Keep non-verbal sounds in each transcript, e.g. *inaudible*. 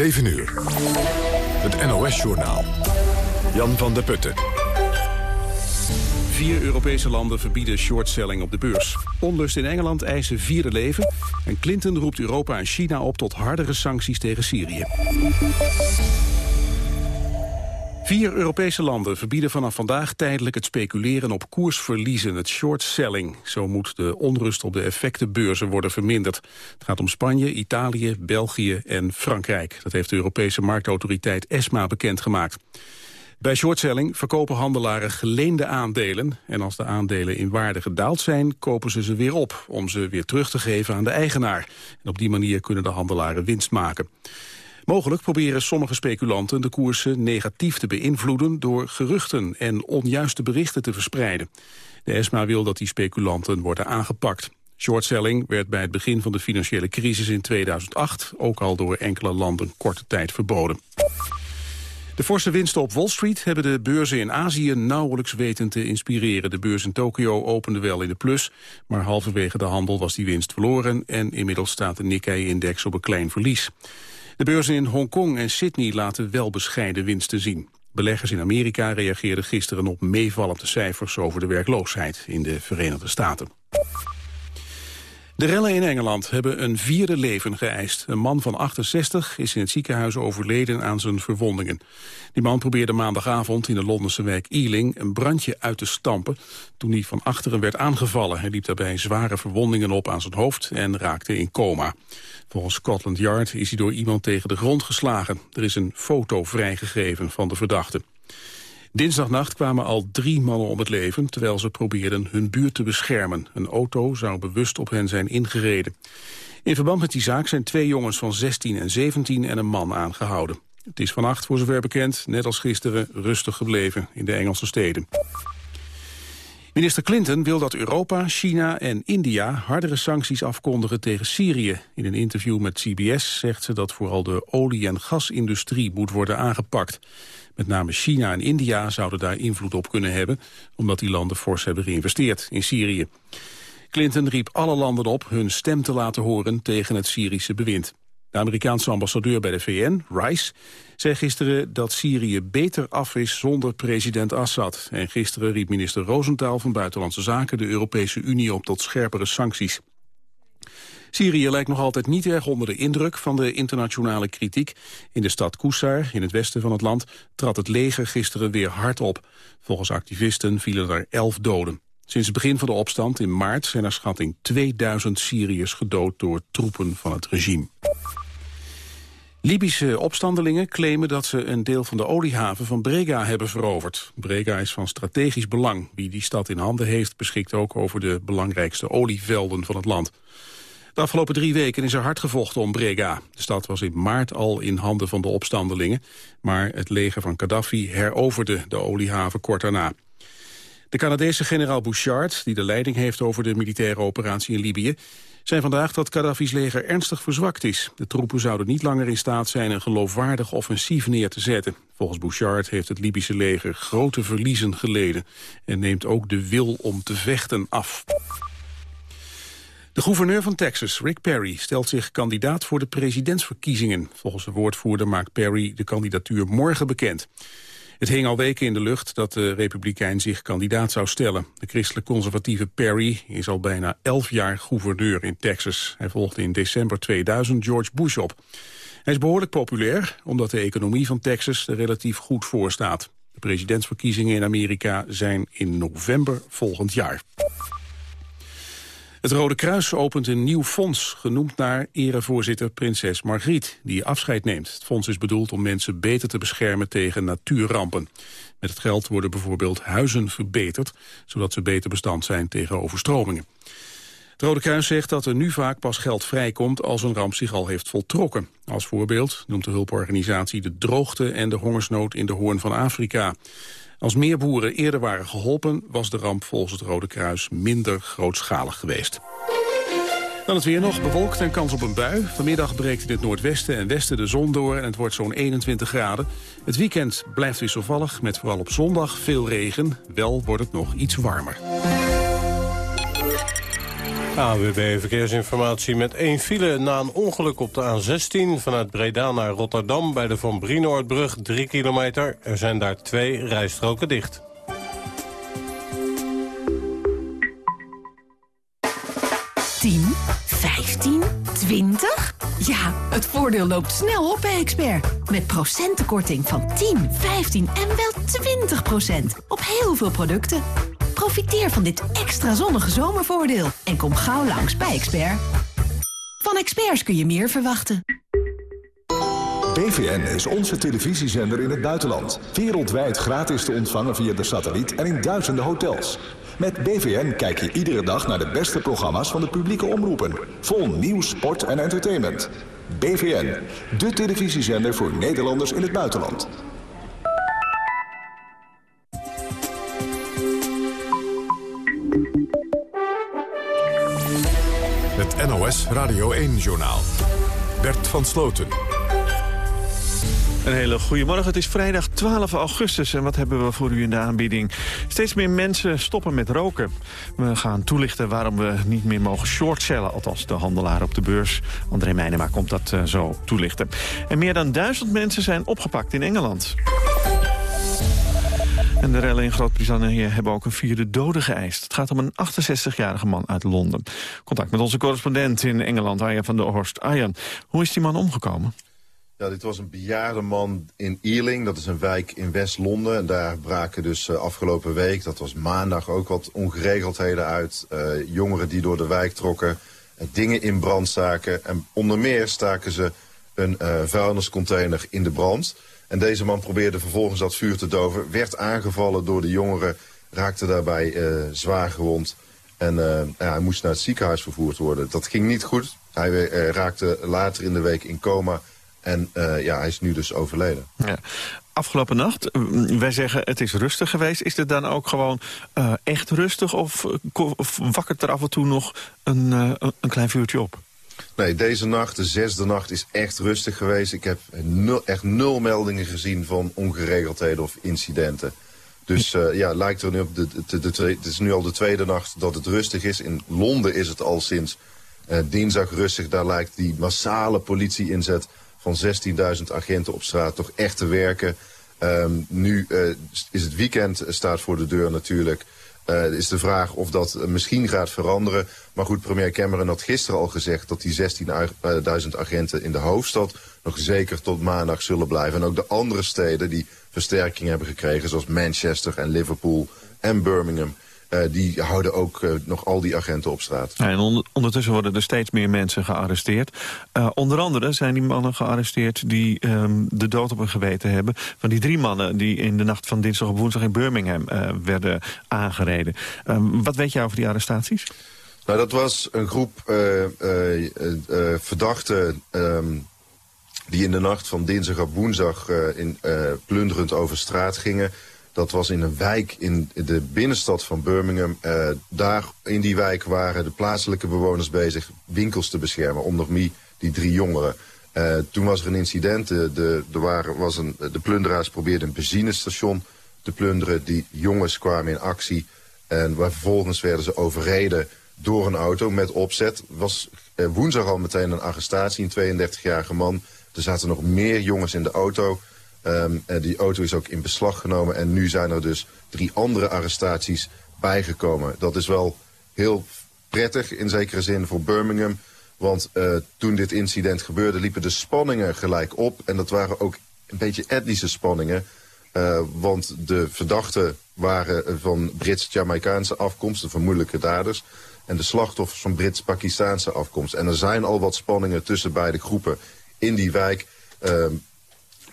7 uur. Het NOS-journaal. Jan van der Putten. Vier Europese landen verbieden shortselling op de beurs. Onlust in Engeland eisen vierde leven. En Clinton roept Europa en China op tot hardere sancties tegen Syrië. Vier Europese landen verbieden vanaf vandaag tijdelijk het speculeren op koersverliezen, het short selling. Zo moet de onrust op de effectenbeurzen worden verminderd. Het gaat om Spanje, Italië, België en Frankrijk. Dat heeft de Europese marktautoriteit ESMA bekendgemaakt. Bij shortselling verkopen handelaren geleende aandelen... en als de aandelen in waarde gedaald zijn, kopen ze ze weer op... om ze weer terug te geven aan de eigenaar. En op die manier kunnen de handelaren winst maken. Mogelijk proberen sommige speculanten de koersen negatief te beïnvloeden door geruchten en onjuiste berichten te verspreiden. De ESMA wil dat die speculanten worden aangepakt. Shortselling werd bij het begin van de financiële crisis in 2008 ook al door enkele landen korte tijd verboden. De forse winsten op Wall Street hebben de beurzen in Azië nauwelijks weten te inspireren. De beurs in Tokio opende wel in de plus, maar halverwege de handel was die winst verloren en inmiddels staat de Nikkei-index op een klein verlies. De beurzen in Hongkong en Sydney laten wel bescheiden winsten zien. Beleggers in Amerika reageerden gisteren op meevallende cijfers over de werkloosheid in de Verenigde Staten. De rellen in Engeland hebben een vierde leven geëist. Een man van 68 is in het ziekenhuis overleden aan zijn verwondingen. Die man probeerde maandagavond in de Londense wijk Ealing een brandje uit te stampen toen hij van achteren werd aangevallen. Hij liep daarbij zware verwondingen op aan zijn hoofd en raakte in coma. Volgens Scotland Yard is hij door iemand tegen de grond geslagen. Er is een foto vrijgegeven van de verdachte. Dinsdagnacht kwamen al drie mannen om het leven... terwijl ze probeerden hun buurt te beschermen. Een auto zou bewust op hen zijn ingereden. In verband met die zaak zijn twee jongens van 16 en 17 en een man aangehouden. Het is vannacht, voor zover bekend, net als gisteren rustig gebleven in de Engelse steden. Minister Clinton wil dat Europa, China en India hardere sancties afkondigen tegen Syrië. In een interview met CBS zegt ze dat vooral de olie- en gasindustrie moet worden aangepakt. Met name China en India zouden daar invloed op kunnen hebben... omdat die landen fors hebben geïnvesteerd in Syrië. Clinton riep alle landen op hun stem te laten horen tegen het Syrische bewind. De Amerikaanse ambassadeur bij de VN, Rice, zei gisteren dat Syrië beter af is zonder president Assad. En gisteren riep minister Rosenthal van Buitenlandse Zaken de Europese Unie op tot scherpere sancties. Syrië lijkt nog altijd niet erg onder de indruk van de internationale kritiek. In de stad Kousar, in het westen van het land, trad het leger gisteren weer hard op. Volgens activisten vielen er elf doden. Sinds het begin van de opstand in maart zijn er schatting 2000 Syriërs gedood door troepen van het regime. Libische opstandelingen claimen dat ze een deel van de oliehaven van Brega hebben veroverd. Brega is van strategisch belang. Wie die stad in handen heeft beschikt ook over de belangrijkste olievelden van het land. De afgelopen drie weken is er hard gevochten om Brega. De stad was in maart al in handen van de opstandelingen... maar het leger van Gaddafi heroverde de oliehaven kort daarna. De Canadese generaal Bouchard, die de leiding heeft over de militaire operatie in Libië, zei vandaag dat Gaddafi's leger ernstig verzwakt is. De troepen zouden niet langer in staat zijn een geloofwaardig offensief neer te zetten. Volgens Bouchard heeft het Libische leger grote verliezen geleden en neemt ook de wil om te vechten af. De gouverneur van Texas, Rick Perry, stelt zich kandidaat voor de presidentsverkiezingen. Volgens de woordvoerder maakt Perry de kandidatuur morgen bekend. Het hing al weken in de lucht dat de republikein zich kandidaat zou stellen. De christelijk-conservatieve Perry is al bijna elf jaar gouverneur in Texas. Hij volgde in december 2000 George Bush op. Hij is behoorlijk populair, omdat de economie van Texas er relatief goed voor staat. De presidentsverkiezingen in Amerika zijn in november volgend jaar. Het Rode Kruis opent een nieuw fonds, genoemd naar erevoorzitter prinses Margriet, die afscheid neemt. Het fonds is bedoeld om mensen beter te beschermen tegen natuurrampen. Met het geld worden bijvoorbeeld huizen verbeterd, zodat ze beter bestand zijn tegen overstromingen. Het Rode Kruis zegt dat er nu vaak pas geld vrijkomt als een ramp zich al heeft voltrokken. Als voorbeeld noemt de hulporganisatie de droogte en de hongersnood in de Hoorn van Afrika. Als meer boeren eerder waren geholpen... was de ramp volgens het Rode Kruis minder grootschalig geweest. Dan het weer nog, bewolkt en kans op een bui. Vanmiddag breekt in het noordwesten en westen de zon door... en het wordt zo'n 21 graden. Het weekend blijft wisselvallig, met vooral op zondag veel regen. Wel wordt het nog iets warmer. AWB Verkeersinformatie met één file na een ongeluk op de A16... vanuit Breda naar Rotterdam bij de Van Brienoordbrug, 3 kilometer. Er zijn daar twee rijstroken dicht. Tien, 15, 20? Ja, het voordeel loopt snel op bij Expert. Met procentenkorting van 10, 15 en wel 20 procent op heel veel producten. Profiteer van dit extra zonnige zomervoordeel en kom gauw langs bij Expert. Van experts kun je meer verwachten. BVN is onze televisiezender in het buitenland. Wereldwijd gratis te ontvangen via de satelliet en in duizenden hotels. Met BVN kijk je iedere dag naar de beste programma's van de publieke omroepen. Vol nieuws, sport en entertainment. BVN, de televisiezender voor Nederlanders in het buitenland. Het NOS Radio 1-journaal. Bert van Sloten. Een hele goede morgen. Het is vrijdag 12 augustus en wat hebben we voor u in de aanbieding? Steeds meer mensen stoppen met roken. We gaan toelichten waarom we niet meer mogen shortcellen, althans de handelaar op de beurs. André Meijnema komt dat uh, zo toelichten. En meer dan duizend mensen zijn opgepakt in Engeland. En de rellen in Groot-Brittannië hebben ook een vierde dode geëist. Het gaat om een 68-jarige man uit Londen. Contact met onze correspondent in Engeland, Arjan van der Horst. Arjan, hoe is die man omgekomen? Ja, dit was een bejaarde man in Ealing. Dat is een wijk in West-Londen. En daar braken dus uh, afgelopen week, dat was maandag, ook wat ongeregeldheden uit. Uh, jongeren die door de wijk trokken, uh, dingen in brand staken. En onder meer staken ze een vuilniscontainer in de brand. En deze man probeerde vervolgens dat vuur te doven. Werd aangevallen door de jongeren, raakte daarbij zwaar gewond. En ja, hij moest naar het ziekenhuis vervoerd worden. Dat ging niet goed. Hij raakte later in de week in coma en uh, ja, hij is nu dus overleden. Ja. Afgelopen nacht, wij zeggen het is rustig geweest. Is het dan ook gewoon uh, echt rustig of, of wakkert er af en toe nog een, uh, een klein vuurtje op? Nee, deze nacht, de zesde nacht, is echt rustig geweest. Ik heb nul, echt nul meldingen gezien van ongeregeldheden of incidenten. Dus uh, ja, lijkt er nu op, de, de, de, het is nu al de tweede nacht dat het rustig is. In Londen is het al sinds uh, dinsdag rustig. Daar lijkt die massale politie-inzet van 16.000 agenten op straat toch echt te werken. Um, nu uh, is het weekend, eh, staat voor de deur natuurlijk. Uh, is de vraag of dat misschien gaat veranderen. Maar goed, premier Cameron had gisteren al gezegd... dat die 16.000 agenten in de hoofdstad nog zeker tot maandag zullen blijven. En ook de andere steden die versterking hebben gekregen... zoals Manchester en Liverpool en Birmingham... Uh, die houden ook uh, nog al die agenten op straat. Ja, en on ondertussen worden er steeds meer mensen gearresteerd. Uh, onder andere zijn die mannen gearresteerd die um, de dood op hun geweten hebben... van die drie mannen die in de nacht van dinsdag op woensdag in Birmingham werden aangereden. Um, wat weet je over die arrestaties? Nou, dat was een groep verdachten... Um, die in de nacht van dinsdag op woensdag in, plunderend over straat gingen... Dat was in een wijk in de binnenstad van Birmingham. Uh, daar in die wijk waren de plaatselijke bewoners bezig winkels te beschermen. Onder meer die drie jongeren. Uh, toen was er een incident. De, de, waren, was een, de plunderaars probeerden een benzinestation te plunderen. Die jongens kwamen in actie. En vervolgens werden ze overreden door een auto met opzet. was uh, woensdag al meteen een arrestatie. Een 32-jarige man. Er zaten nog meer jongens in de auto. Um, die auto is ook in beslag genomen en nu zijn er dus drie andere arrestaties bijgekomen. Dat is wel heel prettig in zekere zin voor Birmingham. Want uh, toen dit incident gebeurde liepen de spanningen gelijk op. En dat waren ook een beetje etnische spanningen. Uh, want de verdachten waren van Brits-Jamaicaanse afkomst, de vermoedelijke daders. En de slachtoffers van Brits-Pakistaanse afkomst. En er zijn al wat spanningen tussen beide groepen in die wijk. Uh,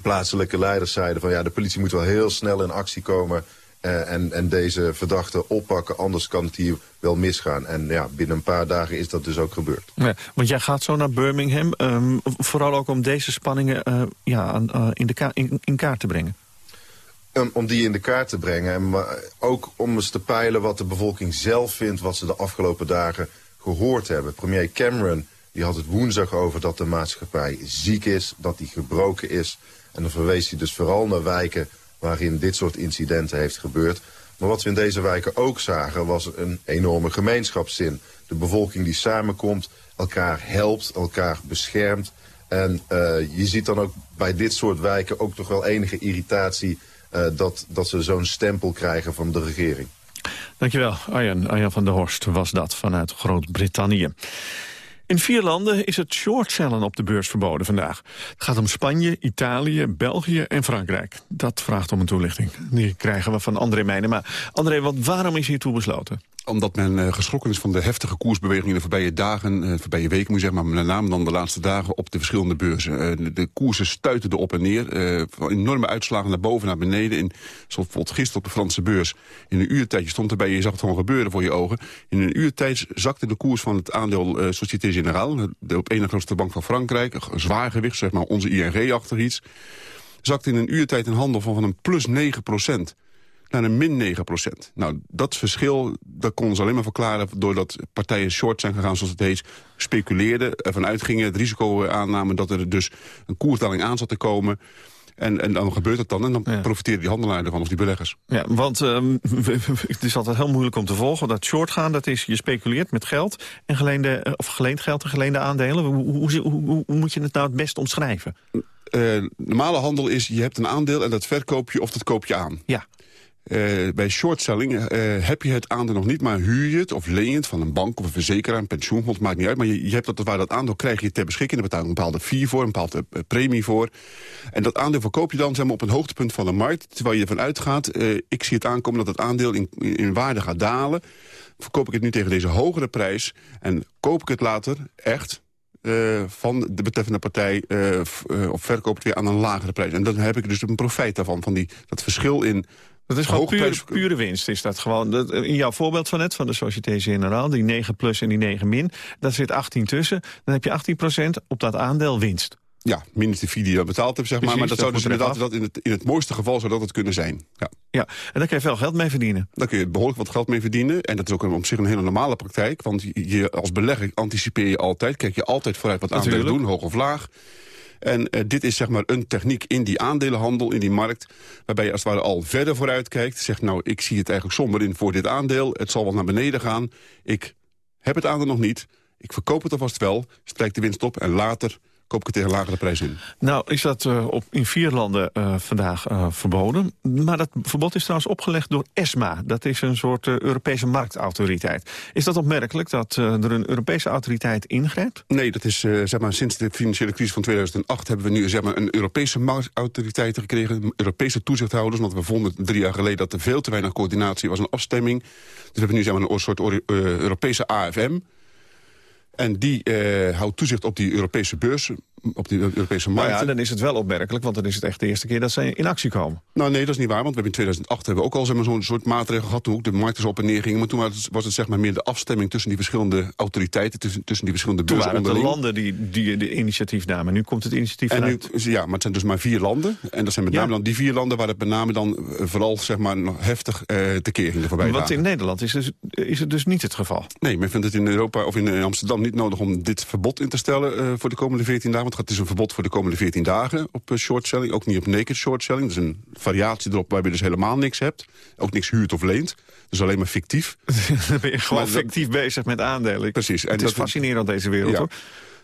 plaatselijke leiders zeiden van ja, de politie moet wel heel snel in actie komen uh, en, en deze verdachten oppakken, anders kan het hier wel misgaan. En ja, binnen een paar dagen is dat dus ook gebeurd. Ja, want jij gaat zo naar Birmingham, um, vooral ook om deze spanningen uh, ja, uh, in, de ka in, in, kaart te brengen. Um, om die in de kaart te brengen, maar ook om eens te peilen wat de bevolking zelf vindt, wat ze de afgelopen dagen gehoord hebben. Premier Cameron die had het woensdag over dat de maatschappij ziek is, dat die gebroken is. En dan verwees hij dus vooral naar wijken waarin dit soort incidenten heeft gebeurd. Maar wat we in deze wijken ook zagen was een enorme gemeenschapszin. de bevolking die samenkomt, elkaar helpt, elkaar beschermt. En je ziet dan ook bij dit soort wijken ook toch wel enige irritatie... dat, dat ze zo'n stempel krijgen van de regering. Dankjewel, Arjan. Arjan van der Horst was dat vanuit Groot-Brittannië. In vier landen is het shortcellen op de beurs verboden vandaag. Het gaat om Spanje, Italië, België en Frankrijk. Dat vraagt om een toelichting. Die krijgen we van André Meijnen. Maar André, wat, waarom is hiertoe besloten? Omdat men uh, geschrokken is van de heftige koersbewegingen in de voorbije dagen, uh, voorbije weken moet je zeggen, maar met name dan de laatste dagen op de verschillende beurzen. Uh, de, koersen stuiten erop en neer. enorme uitslagen naar boven, naar beneden. In, zoals bijvoorbeeld gisteren op de Franse beurs. In een uurtijd, je stond erbij, je zag het gewoon gebeuren voor je ogen. In een uurtijd zakte de koers van het aandeel Société Générale, de op ene grootste bank van Frankrijk, zwaar gewicht, zeg maar onze ING achter iets, zakte in een uurtijd een handel van, van een plus 9 procent naar een min 9 procent. Nou, dat verschil dat kon ze alleen maar verklaren... doordat partijen short zijn gegaan, zoals het heet... speculeerden, ervan uitgingen, het risico aannamen... dat er dus een koersdaling aan zat te komen... En, en dan gebeurt het dan en dan ja. profiteren die handelaren ervan of die beleggers. Ja, want *laughs* um, het is altijd heel moeilijk om te volgen. Dat short gaan, dat is je speculeert met geld en geleende, eh, of geleend geld en geleende aandelen. Hoe, hoe, hoe, hoe moet je het nou het best omschrijven? Uh, normale handel is, je hebt een aandeel en dat verkoop je of dat koop je aan. Ja. Uh, bij shortselling uh, heb je het aandeel nog niet, maar huur je het of leen je het van een bank of een verzekeraar, een pensioenfonds, maakt niet uit. Maar je, je hebt dat, waar dat aandeel krijg je ter beschikking. Daar betaal je een bepaalde fee voor, een bepaalde uh, premie voor. En dat aandeel verkoop je dan zeg maar, op een hoogtepunt van de markt, terwijl je ervan uitgaat, ik zie het aankomen dat het aandeel in, in waarde gaat dalen. Verkoop ik het nu tegen deze hogere prijs en koop ik het later echt van de betreffende partij uh, uh, of verkoop het weer aan een lagere prijs. En dan heb ik dus een profijt daarvan, van die, dat verschil in dat is gewoon pure, pure, winst, is dat gewoon. in jouw voorbeeld van net, van de Société Générale, die 9 plus en die 9 min, daar zit 18 tussen. Dan heb je 18% op dat aandeel winst. Ja, minus de fee die je betaald hebt, zeg maar. maar dat, zou dus inderdaad, dat in, het, in het mooiste geval zou dat het kunnen zijn. Ja. ja, en daar kun je veel geld mee verdienen. Daar kun je behoorlijk wat geld mee verdienen. En dat is ook een, op zich een hele normale praktijk. Want je, als belegger anticipeer je altijd. Kijk je altijd vooruit wat aandelen doen, hoog of laag. En uh, dit is zeg maar een techniek in die aandelenhandel, in die markt... waarbij je als het ware al verder vooruit kijkt. Zegt nou, ik zie het eigenlijk somber in voor dit aandeel. Het zal wel naar beneden gaan. Ik heb het aandeel nog niet. Ik verkoop het alvast wel, strijk de winst op en later koop ik het tegen lagere prijs in. Nou, is dat uh, op, in vier landen uh, vandaag uh, verboden. Maar dat verbod is trouwens opgelegd door ESMA. Dat is een soort Europese marktautoriteit. Is dat opmerkelijk dat er een Europese autoriteit ingrijpt? Nee, dat is zeg maar, sinds de financiële crisis van 2008... hebben we nu zeg maar, een Europese marktautoriteit gekregen. Europese toezichthouders. Want we vonden drie jaar geleden dat er veel te weinig coördinatie was. Een afstemming. Dus we hebben nu zeg maar, een soort Europese AFM... En die uh, houdt toezicht op die Europese beurzen, op die Europese markten. Nou ja, dan is het wel opmerkelijk, want dan is het echt de eerste keer dat ze in actie komen. Nou nee, dat is niet waar, want we hebben in 2008 hebben we ook al zeg maar, zo'n soort maatregel gehad... toen ook de markten zo op en neer. Maar toen was het, was het zeg maar, meer de afstemming tussen die verschillende autoriteiten... tussen, tussen die verschillende Toen waren het de landen die, die de initiatief namen. Nu komt het initiatief en Nu, ja, maar het zijn dus maar vier landen. En dat zijn met name dan die vier landen waar het met name dan eh, vooral zeg maar, nog heftig uh, tekeer ging de voorbije Want in Nederland is, dus, is het dus niet het geval? Nee, men vindt het in Europa of in Amsterdam niet nodig om dit verbod in te stellen uh, voor de komende 14 dagen. Het is een verbod voor de komende 14 dagen op uh, shortselling. Ook niet op naked shortselling. Dat is een variatie erop waarbij je dus helemaal niks hebt. Ook niks huurt of leent. Dus alleen maar fictief. *laughs* Dan ben je gewoon maar fictief bezig met aandelen. Precies. En het is fascinerend deze wereld hoor.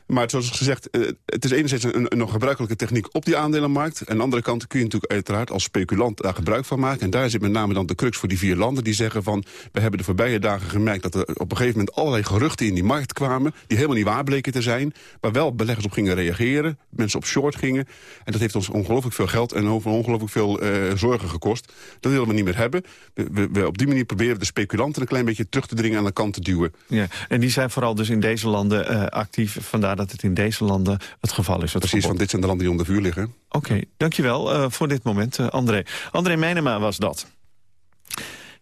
Maar zoals gezegd, eh, het is enerzijds een, nog gebruikelijke techniek op die aandelenmarkt. En aan de andere kant kun je natuurlijk uiteraard als speculant daar gebruik van maken. En daar zit met name dan de crux voor die vier landen die zeggen van... we hebben de voorbije dagen gemerkt dat er op een gegeven moment allerlei geruchten in die markt kwamen... die helemaal niet waar bleken te zijn, waar wel beleggers op gingen reageren. Mensen op short gingen. En dat heeft ons ongelooflijk veel geld en ongelooflijk veel uh, zorgen gekost. Dat willen we niet meer hebben. We, op die manier proberen de speculanten een klein beetje terug te dringen aan de kant te duwen. Ja, en die zijn vooral dus in deze landen uh, actief. Vandaar dat het in deze landen het geval is. Precies, want dit zijn de landen die onder vuur liggen. Oké, dankjewel uh, voor dit moment, uh, André. André Meijnema was dat.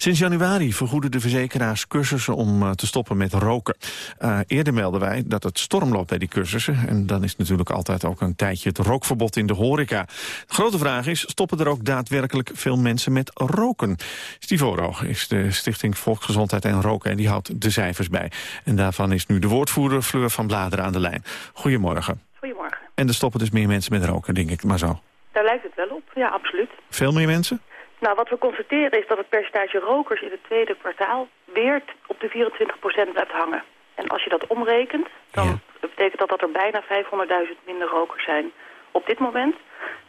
Sinds januari vergoeden de verzekeraars cursussen om uh, te stoppen met roken. Uh, eerder melden wij dat het storm loopt bij die cursussen. En dan is natuurlijk altijd ook een tijdje het rookverbod in de horeca. De grote vraag is, stoppen er ook daadwerkelijk veel mensen met roken? Stivoro is de Stichting Volksgezondheid en Roken en die houdt de cijfers bij. En daarvan is nu de woordvoerder Fleur van Bladeren aan de lijn. Goedemorgen. Goedemorgen. En er stoppen dus meer mensen met roken, denk ik maar zo. Daar lijkt het wel op, ja, absoluut. Veel meer mensen? Nou, wat we constateren is dat het percentage rokers in het tweede kwartaal weer op de 24% blijft hangen. En als je dat omrekent, dan betekent dat dat er bijna 500.000 minder rokers zijn op dit moment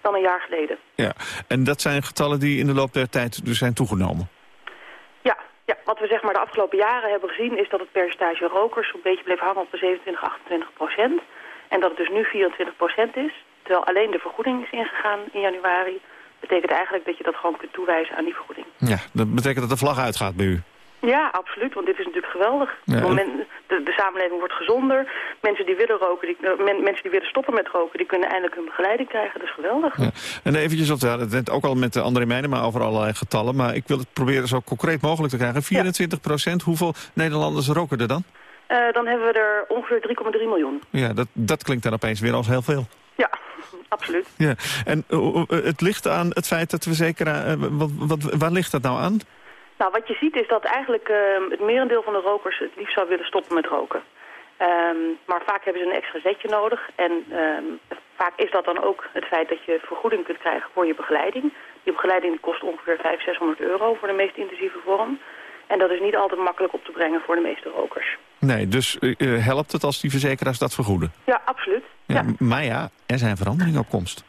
dan een jaar geleden. Ja, en dat zijn getallen die in de loop der tijd dus zijn toegenomen? Ja, ja, wat we zeg maar de afgelopen jaren hebben gezien is dat het percentage rokers een beetje bleef hangen op de 27, 28 procent. En dat het dus nu 24 procent is, terwijl alleen de vergoeding is ingegaan in januari. Betekent eigenlijk dat je dat gewoon kunt toewijzen aan die vergoeding. Ja, dat betekent dat de vlag uitgaat bij u? Ja, absoluut, want dit is natuurlijk geweldig. Ja. De, de samenleving wordt gezonder. Mensen die willen roken, die, eh, men- mensen die willen stoppen met roken, die kunnen eindelijk hun begeleiding krijgen. Dat is geweldig. Ja. En eventjes, want we hadden het net ook al met de André Meijnenma over allerlei getallen... maar ik wil het proberen zo concreet mogelijk te krijgen. 24 procent, hoeveel Nederlanders roken er dan? Eh, dan hebben we er ongeveer 3,3 miljoen. Ja, dat, dat klinkt dan opeens weer als heel veel. Ja, absoluut. Ja. En eh, eh, het ligt aan het feit dat we zeker... eh, wat, wat, waar ligt dat nou aan? Nou, wat je ziet is dat eigenlijk ehm, het merendeel van de rokers het liefst zou willen stoppen met roken. Ehm, maar vaak hebben ze een extra zetje nodig. En ehm, vaak is dat dan ook het feit dat je vergoeding kunt krijgen voor je begeleiding. Die begeleiding kost ongeveer 500, 600 euro voor de meest intensieve vorm. En dat is niet altijd makkelijk op te brengen voor de meeste rokers. Nee, dus eh, eh, helpt het als die verzekeraars dat vergoeden? Ja, absoluut. Ja, Ja, Maar ja, er zijn veranderingen op komst.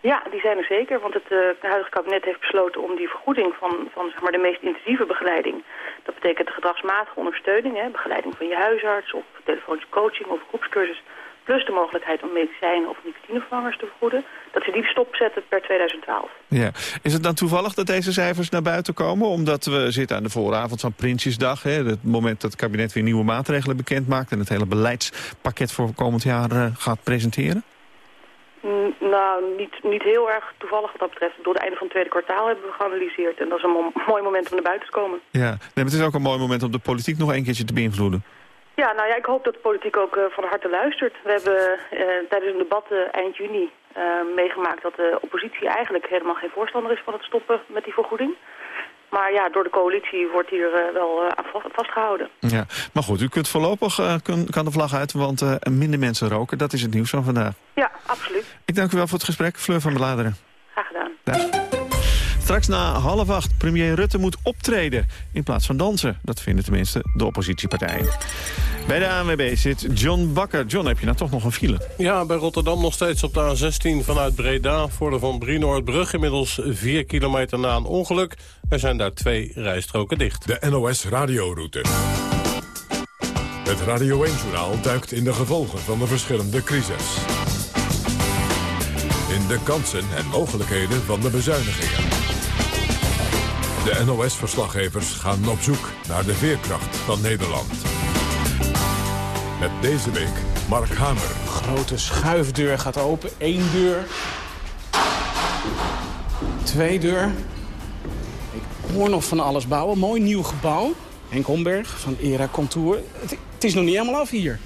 ja die zijn er zeker. Want het, eh, huidige kabinet heeft besloten om die vergoeding van, van zeg maar, de meest intensieve begeleiding... dat betekent de gedragsmatige ondersteuning, hè, begeleiding van je huisarts... of telefonische coaching of groepscursus... plus de mogelijkheid om medicijnen of nicotinevervangers te vergoeden... dat ze die stopzetten per 2012. Ja. Is het dan toevallig dat deze cijfers naar buiten komen? Omdat we zitten aan de vooravond van Prinsjesdag. Hè, het moment dat het kabinet weer nieuwe maatregelen bekend maakt... en het hele beleidspakket voor komend jaar eh, gaat presenteren? Mm, nou, niet, niet heel erg toevallig wat dat betreft. Door het einde van het tweede kwartaal hebben we geanalyseerd. En dat is een mo- mooi moment om naar buiten te komen. Ja, nee, maar het is ook een mooi moment om de politiek nog een keertje te beïnvloeden. Ja, nou ja, ik hoop dat de politiek ook eh, van harte luistert. We hebben eh, tijdens een debat eh, eind juni meegemaakt dat de oppositie eigenlijk helemaal geen voorstander is van het stoppen met die vergoeding. Maar ja, door de coalitie wordt hier wel aan vast- vastgehouden. Ja. Maar goed, u kunt voorlopig kun- kan de vlag uit, want minder mensen roken. Dat is het nieuws van vandaag. Ja, absoluut. Ik dank u wel voor het gesprek, Fleur van Bladeren. Graag gedaan. Dag. Straks na half acht, premier Rutte moet optreden in plaats van dansen. Dat vinden tenminste de oppositiepartijen. Bij de ANWB zit John Bakker. John, heb je nou toch nog een file? Ja, bij Rotterdam nog steeds op de A16 vanuit Breda... voor de Van Brienoordbrug inmiddels 4 kilometer na een ongeluk. Er zijn daar twee rijstroken dicht. De NOS Radioroute. Het Radio 1-journaal duikt in de gevolgen van de verschillende crises. In de kansen en mogelijkheden van de bezuinigingen. De NOS-verslaggevers gaan op zoek naar de veerkracht van Nederland. Met deze week Mark Hamer. grote schuifdeur gaat open. Eén deur. Twee deur. Ik hoor nog van alles bouwen. Mooi nieuw gebouw. Henk Homberg van Era Contour. Het, het is nog niet helemaal af hier.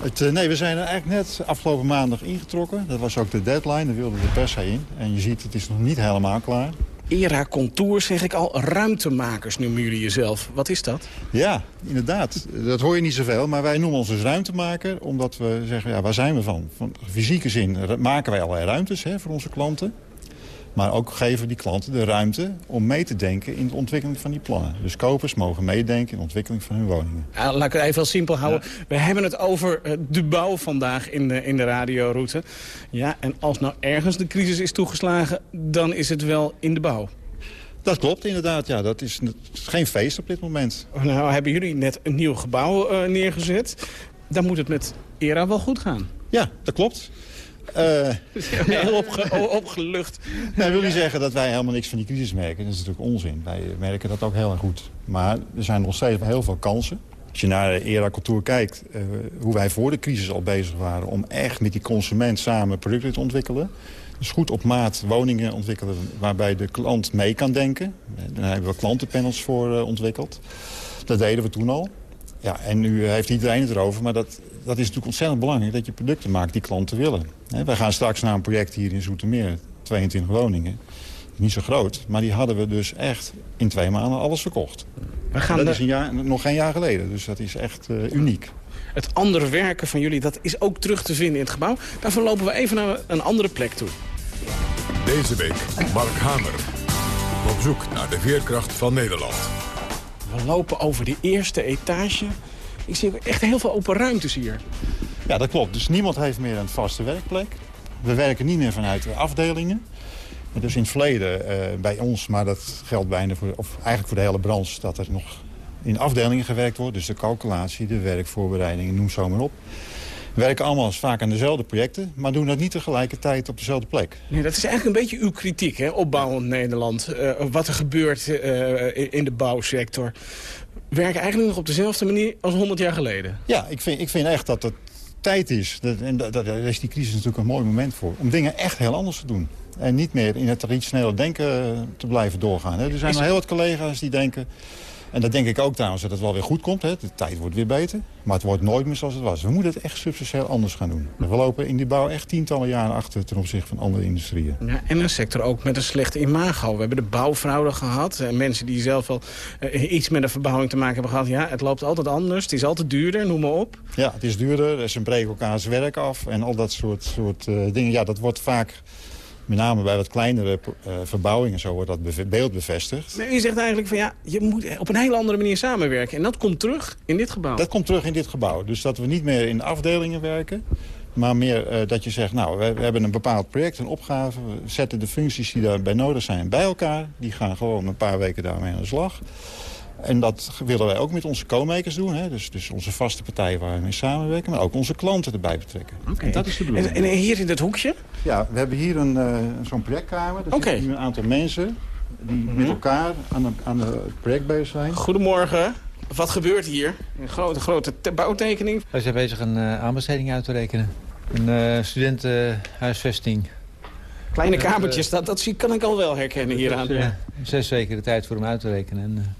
Het, eh, nee, we zijn er eigenlijk net afgelopen maandag ingetrokken. Dat was ook de deadline, daar wilde de pers in. En je ziet, het is nog niet helemaal klaar. Era Contour zeg ik al. Ruimtemakers noemen jullie jezelf. Wat is dat? Ja, inderdaad. Dat hoor je niet zoveel, maar wij noemen ons dus ruimtemaker. Omdat we zeggen, ja, waar zijn we van? Van fysieke zin maken wij allerlei ruimtes hè, voor onze klanten. Maar ook geven die klanten de ruimte om mee te denken in de ontwikkeling van die plannen. Dus kopers mogen meedenken in de ontwikkeling van hun woningen. Ja, laat ik het even heel simpel houden. We hebben het over eh, de bouw vandaag in de, in de radioroute. Ja, en als nou ergens de crisis is toegeslagen, dan is het wel in de bouw. Dat klopt inderdaad, ja. Dat is geen feest op dit moment. Nou hebben jullie net een nieuw gebouw eh, neergezet. Dan moet het met ERA wel goed gaan. Ja, dat klopt. Eh, *laughs* Heel opge- opgelucht. Nee, wil niet zeggen dat wij helemaal niks van die crisis merken. Dat is natuurlijk onzin. Wij merken dat ook heel erg goed. Maar er zijn nog steeds heel veel kansen. Als je naar de era cultuur kijkt, eh, hoe wij voor de crisis al bezig waren... om echt met die consument samen producten te ontwikkelen. Dus goed op maat woningen ontwikkelen waarbij de klant mee kan denken. Eh, Daar hebben we klantenpanels voor ontwikkeld. Dat deden we toen al. Ja, en nu heeft iedereen het erover, maar dat, dat is natuurlijk ontzettend belangrijk... dat je producten maakt die klanten willen. Hè, wij gaan straks naar een project hier in Zoetermeer, 22 woningen. Niet zo groot, maar die hadden we dus echt in twee maanden alles verkocht. We gaan dat de- is een jaar, nog geen jaar geleden, dus dat is echt eh, uniek. Het andere werken van jullie, dat is ook terug te vinden in het gebouw. Daarvoor lopen we even naar een andere plek toe. Deze week Mark Hamer. Op zoek naar de veerkracht van Nederland. We lopen over de eerste etage. Ik zie ook echt heel veel open ruimtes hier. Ja, dat klopt. Dus niemand heeft meer een vaste werkplek. We werken niet meer vanuit afdelingen. Dus in het verleden uh, bij ons, maar dat geldt bijna voor, of eigenlijk voor de hele branche... dat er nog in afdelingen gewerkt wordt. Dus de calculatie, de werkvoorbereidingen, noem zo maar op. We werken allemaal vaak aan dezelfde projecten, maar doen dat niet tegelijkertijd op dezelfde plek. Nee, dat is eigenlijk een beetje uw kritiek, hè, opbouwend Nederland. Uh, wat er gebeurt uh, in de bouwsector. We werken eigenlijk nog op dezelfde manier als 100 jaar geleden. Ja, ik vind, ik vind echt dat het tijd is. Dat, en daar is die crisis natuurlijk een mooi moment voor. Om dingen echt heel anders te doen. En niet meer in het traditionele denken te blijven doorgaan. Er zijn nog heel wat collega's die denken... En dat denk ik ook trouwens dat het wel weer goed komt. Hè. De tijd wordt weer beter. Maar het wordt nooit meer zoals het was. We moeten het echt substantieel anders gaan doen. We lopen in die bouw echt tientallen jaren achter ten opzichte van andere industrieën. Ja, en een sector ook met een slecht imago. We hebben de bouwfraude gehad. En mensen die zelf wel uh, iets met een verbouwing te maken hebben gehad. Ja, het loopt altijd anders. Het is altijd duurder, noem maar op. Ja, het is duurder. Ze breken elkaars werk af. En al dat soort, soort uh, dingen. Ja, dat wordt vaak met name bij wat kleinere uh, verbouwingen zo wordt dat beeld bevestigd. Maar u zegt eigenlijk van ja, je moet op een hele andere manier samenwerken. En dat komt terug in dit gebouw. Dat komt terug in dit gebouw. Dus dat we niet meer in afdelingen werken. Maar meer uh, dat je zegt, nou, we, we, hebben een bepaald project, een opgave. We zetten de functies die daarbij nodig zijn bij elkaar. Die gaan gewoon een paar weken daarmee aan de slag. En dat willen wij ook met onze co-makers doen. Hè? Dus, dus onze vaste partijen waar we mee samenwerken. Maar ook onze klanten erbij betrekken. Oké, dat is de bedoeling. En, en, hier in dit hoekje? Ja, we hebben hier een, uh, zo'n projectkamer. Daar okay. zitten een aantal mensen die mm -hmm. met elkaar aan, de, aan het project bezig zijn. Goedemorgen. Wat gebeurt hier? Een grote, grote bouwtekening. Wij zijn bezig een uh, aanbesteding uit te rekenen. Een uh, studentenhuisvesting. Kleine kamertjes, dat, dat kan ik al wel herkennen hieraan. Ja, zes weken de tijd voor hem uit te rekenen. En,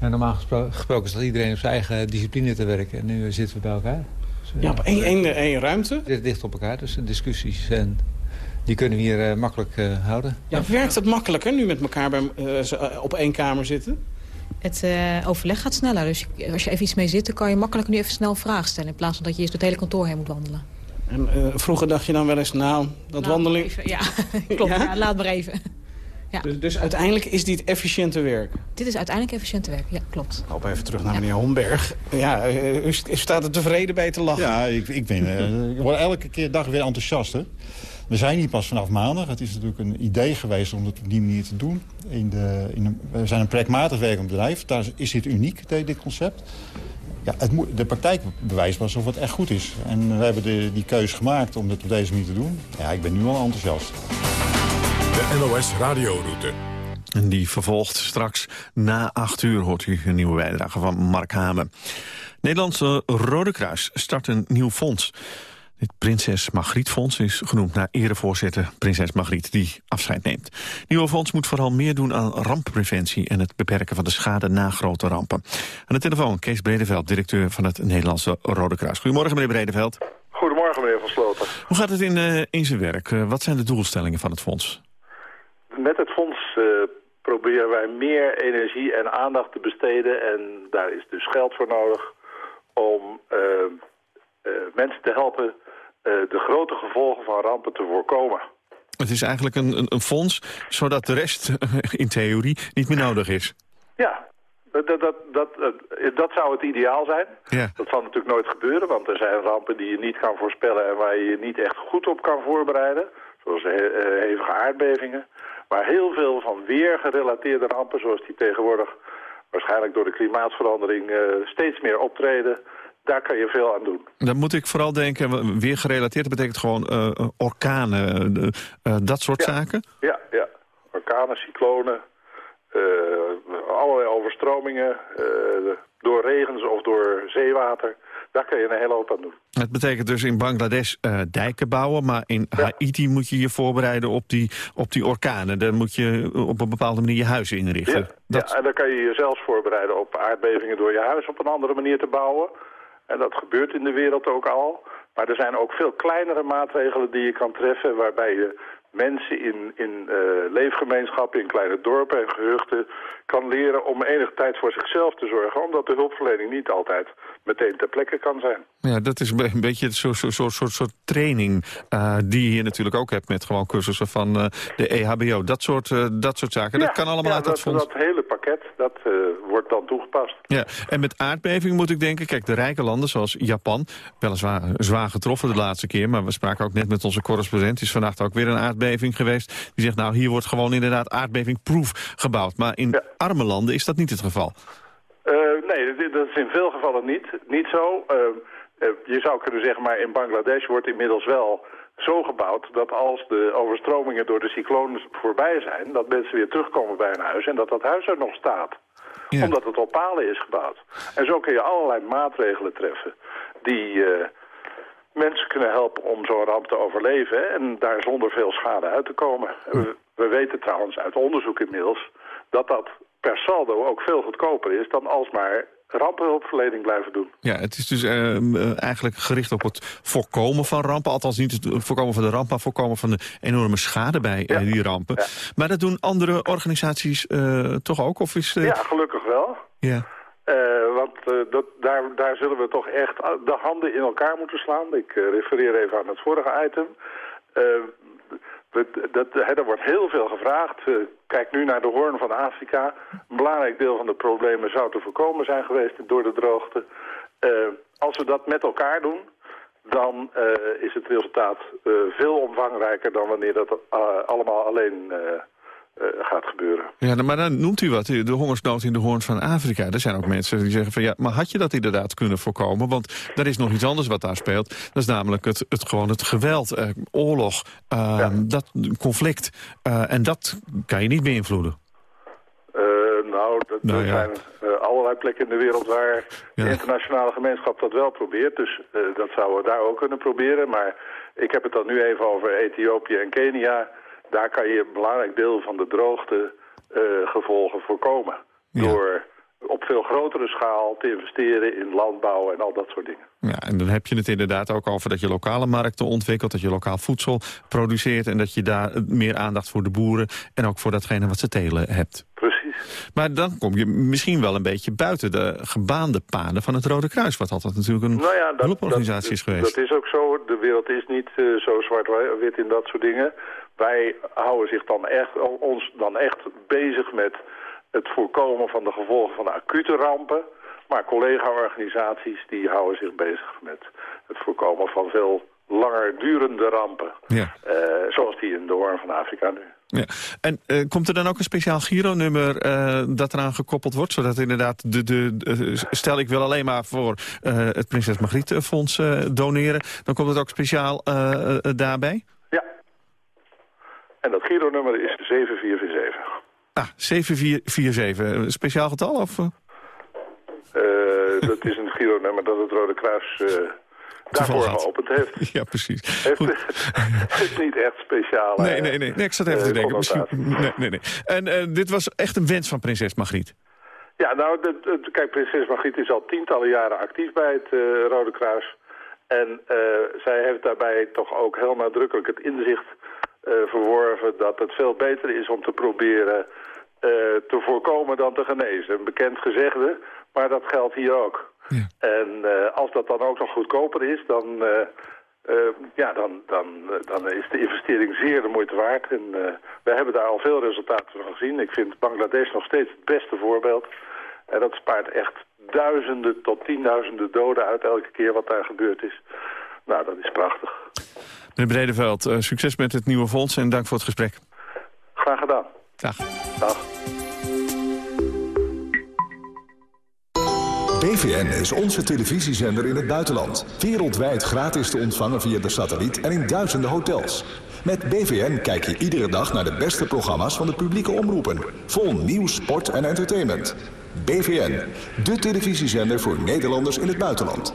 en normaal gesproken is dat iedereen op zijn eigen discipline te werken. En nu zitten we bij elkaar. Dus, ja, op één, één, één ruimte? Dicht op elkaar, dus discussies. En die kunnen we hier uh, makkelijk uh, houden. Ja, werkt het makkelijker nu met elkaar bij, uh, op één kamer zitten? Het overleg gaat sneller. Dus als je even iets mee zit, dan kan je makkelijk nu even snel vragen stellen. In plaats van dat je eerst door het hele kantoor heen moet wandelen. En vroeger dacht je dan wel eens, nou, dat nou, wandeling... Even, ja, *laughs* *laughs* klopt. Ja? Ja, laat maar even. Ja. Dus, dus, uiteindelijk is dit efficiënte werk? Dit is uiteindelijk efficiënte werk, ja, klopt. Ik loop even terug naar meneer Homberg. Ja, u staat er tevreden bij te lachen. Ja, ik, ik, ben, uh, ik word elke keer dag weer enthousiaster. We zijn hier pas vanaf maandag. Het is natuurlijk een idee geweest om het op die manier te doen. In de, in een, we zijn een projectmatig werkend bedrijf. Daar is dit uniek, dit concept. Ja, het moet, de praktijk bewijst pas of het echt goed is. En we hebben de, die keuze gemaakt om het op deze manier te doen. Ja, ik ben nu al enthousiast. De NOS Radioroute. En die vervolgt straks na acht uur hoort u een nieuwe bijdrage van Mark Hamen. Nederlandse Rode Kruis start een nieuw fonds. Dit Prinses Margriet Fonds is genoemd naar erevoorzitter Prinses Margriet die afscheid neemt. Het nieuwe fonds moet vooral meer doen aan ramppreventie en het beperken van de schade na grote rampen. Aan de telefoon Kees Bredeveld, directeur van het Nederlandse Rode Kruis. Goedemorgen meneer Bredeveld. Goedemorgen meneer Van Sloten. Hoe gaat het in, uh, in zijn werk? Uh, wat zijn de doelstellingen van het fonds? Met het fonds uh, proberen wij meer energie en aandacht te besteden. En daar is dus geld voor nodig om uh, uh, mensen te helpen de grote gevolgen van rampen te voorkomen. Het is eigenlijk een, een, een fonds zodat de rest *laughs* in theorie niet meer nodig is. Ja, dat, dat, dat, dat, dat zou het ideaal zijn. Ja. Dat zal natuurlijk nooit gebeuren, want er zijn rampen die je niet kan voorspellen... en waar je je niet echt goed op kan voorbereiden. Zoals hevige aardbevingen. Maar heel veel van weergerelateerde rampen, zoals die tegenwoordig waarschijnlijk door de klimaatverandering uh, steeds meer optreden, daar kan je veel aan doen. Dan moet ik vooral denken, weergerelateerd betekent gewoon uh, orkanen, uh, dat soort ja. zaken? Ja, ja. Orkanen, cyclonen, allerlei overstromingen, door regens of door zeewater. Daar kun je een hele hoop aan doen. Het betekent dus in Bangladesh uh, dijken bouwen... maar in ja. Haiti moet je je voorbereiden op die, op die orkanen. Dan moet je op een bepaalde manier je huis inrichten. Ja, dat... ja, en dan kan je jezelf voorbereiden op aardbevingen... door je huis op een andere manier te bouwen. En dat gebeurt in de wereld ook al. Maar er zijn ook veel kleinere maatregelen die je kan treffen... waarbij je mensen in, in uh, leefgemeenschappen, in kleine dorpen en gehuchten... kan leren om enige tijd voor zichzelf te zorgen... omdat de hulpverlening niet altijd meteen ter plekke kan zijn. Ja, dat is een beetje een soort, soort, soort, soort training uh, die je natuurlijk ook hebt... met gewoon cursussen van uh, de EHBO, dat soort, dat soort zaken. Ja, dat kan allemaal ja, uit dat, dat fonds. dat hele pakket dat eh, wordt dan toegepast. Ja, en met aardbeving moet ik denken, kijk, de rijke landen zoals Japan, weliswaar zwaar getroffen de laatste keer, maar we spraken ook net met onze correspondent, is vannacht ook weer een aardbeving geweest. Die zegt, nou, hier wordt gewoon inderdaad aardbeving-proof gebouwd. Maar in arme landen is dat niet het geval. Nee, dat is in veel gevallen niet, niet zo. Uh, je zou kunnen zeggen, maar in Bangladesh wordt inmiddels wel zo gebouwd dat als de overstromingen door de cyclonen voorbij zijn... dat mensen weer terugkomen bij een huis en dat dat huis er nog staat. Omdat het op palen is gebouwd. En zo kun je allerlei maatregelen treffen die uh, mensen kunnen helpen om zo'n ramp te overleven... en daar zonder veel schade uit te komen. We, we weten trouwens uit onderzoek inmiddels dat dat per saldo ook veel goedkoper is dan alsmaar rampenhulpverlening blijven doen. Ja, het is dus uh, eigenlijk gericht op het voorkomen van rampen. Althans niet het voorkomen van de ramp, maar voorkomen van de enorme schade bij uh, die rampen. Ja. Maar dat doen andere organisaties uh, toch ook? Of is, Ja, gelukkig wel. Ja. want dat, daar, daar zullen we toch echt de handen in elkaar moeten slaan. Ik refereer even aan het vorige item. Dat, er wordt heel veel gevraagd. kijk nu naar de hoorn van Afrika. Een belangrijk deel van de problemen zou te voorkomen zijn geweest door de droogte. Uh, als we dat met elkaar doen, dan uh, is het resultaat veel omvangrijker dan wanneer dat allemaal alleen gaat gebeuren. Ja, maar dan noemt u wat, de hongersnood in de hoorn van Afrika. Er zijn ook mensen die zeggen van ja, maar had je dat inderdaad kunnen voorkomen? Want er is nog iets anders wat daar speelt. Dat is namelijk het, het gewoon het geweld, eh, oorlog, uh, ja. dat conflict. Uh, en dat kan je niet beïnvloeden. nou, dat, nou, er ja. zijn allerlei plekken in de wereld waar ja. de internationale gemeenschap dat wel probeert. Dus dat zouden we daar ook kunnen proberen. Maar ik heb het dan nu even over Ethiopië en Kenia daar kan je een belangrijk deel van de droogtegevolgen uh, voorkomen. Ja. Door op veel grotere schaal te investeren in landbouw en al dat soort dingen. Ja, en dan heb je het inderdaad ook over dat je lokale markten ontwikkelt... dat je lokaal voedsel produceert... en dat je daar meer aandacht voor de boeren... en ook voor datgene wat ze telen hebt. Precies. Maar dan kom je misschien wel een beetje buiten de gebaande paden van het Rode Kruis... wat altijd natuurlijk een nou ja, dat, hulporganisatie dat, is geweest. Dat is ook zo. De wereld is niet uh, zo zwart-wit in dat soort dingen. Wij houden zich dan echt, ons dan echt bezig met het voorkomen van de gevolgen van acute rampen. Maar collega-organisaties die houden zich bezig met het voorkomen van veel langer durende rampen. Ja. Uh, zoals die in de Hoorn van Afrika nu. Ja. En uh, komt er dan ook een speciaal Giro-nummer uh, dat eraan gekoppeld wordt? Zodat inderdaad, de, de, de stel ik wil alleen maar voor het Prinses Margriet Fonds doneren... dan komt het ook speciaal daarbij? En dat Giro-nummer is 7447. Ah, 7447. Speciaal getal? Of? Uh, dat is een Giro-nummer dat het Rode Kruis uh, daarvoor geopend heeft. *laughs* Ja, precies. Heeft, *laughs* het is niet echt speciaal. Nee, nee, nee, nee. Ik zat even te denken. Misschien, nee, nee, nee. En dit was echt een wens van prinses Margriet? Ja, nou, de, de, kijk, prinses Margriet is al tientallen jaren actief bij het Rode Kruis. En zij heeft daarbij toch ook heel nadrukkelijk het inzicht verworven dat het veel beter is om te proberen uh, te voorkomen dan te genezen. Een bekend gezegde, maar dat geldt hier ook. Ja. En uh, als dat dan ook nog goedkoper is, dan, ja, dan, dan, dan is de investering zeer de moeite waard. En we hebben daar al veel resultaten van gezien. Ik vind Bangladesh nog steeds het beste voorbeeld. En dat spaart echt duizenden tot tienduizenden doden uit elke keer wat daar gebeurd is. Nou, dat is prachtig. Meneer Bredeveld, uh, succes met het nieuwe fonds en dank voor het gesprek. Graag gedaan. Dag. Dag. BVN is onze televisiezender in het buitenland. Wereldwijd gratis te ontvangen via de satelliet en in duizenden hotels. Met BVN kijk je iedere dag naar de beste programma's van de publieke omroepen. Vol nieuws, sport en entertainment. BVN, de televisiezender voor Nederlanders in het buitenland.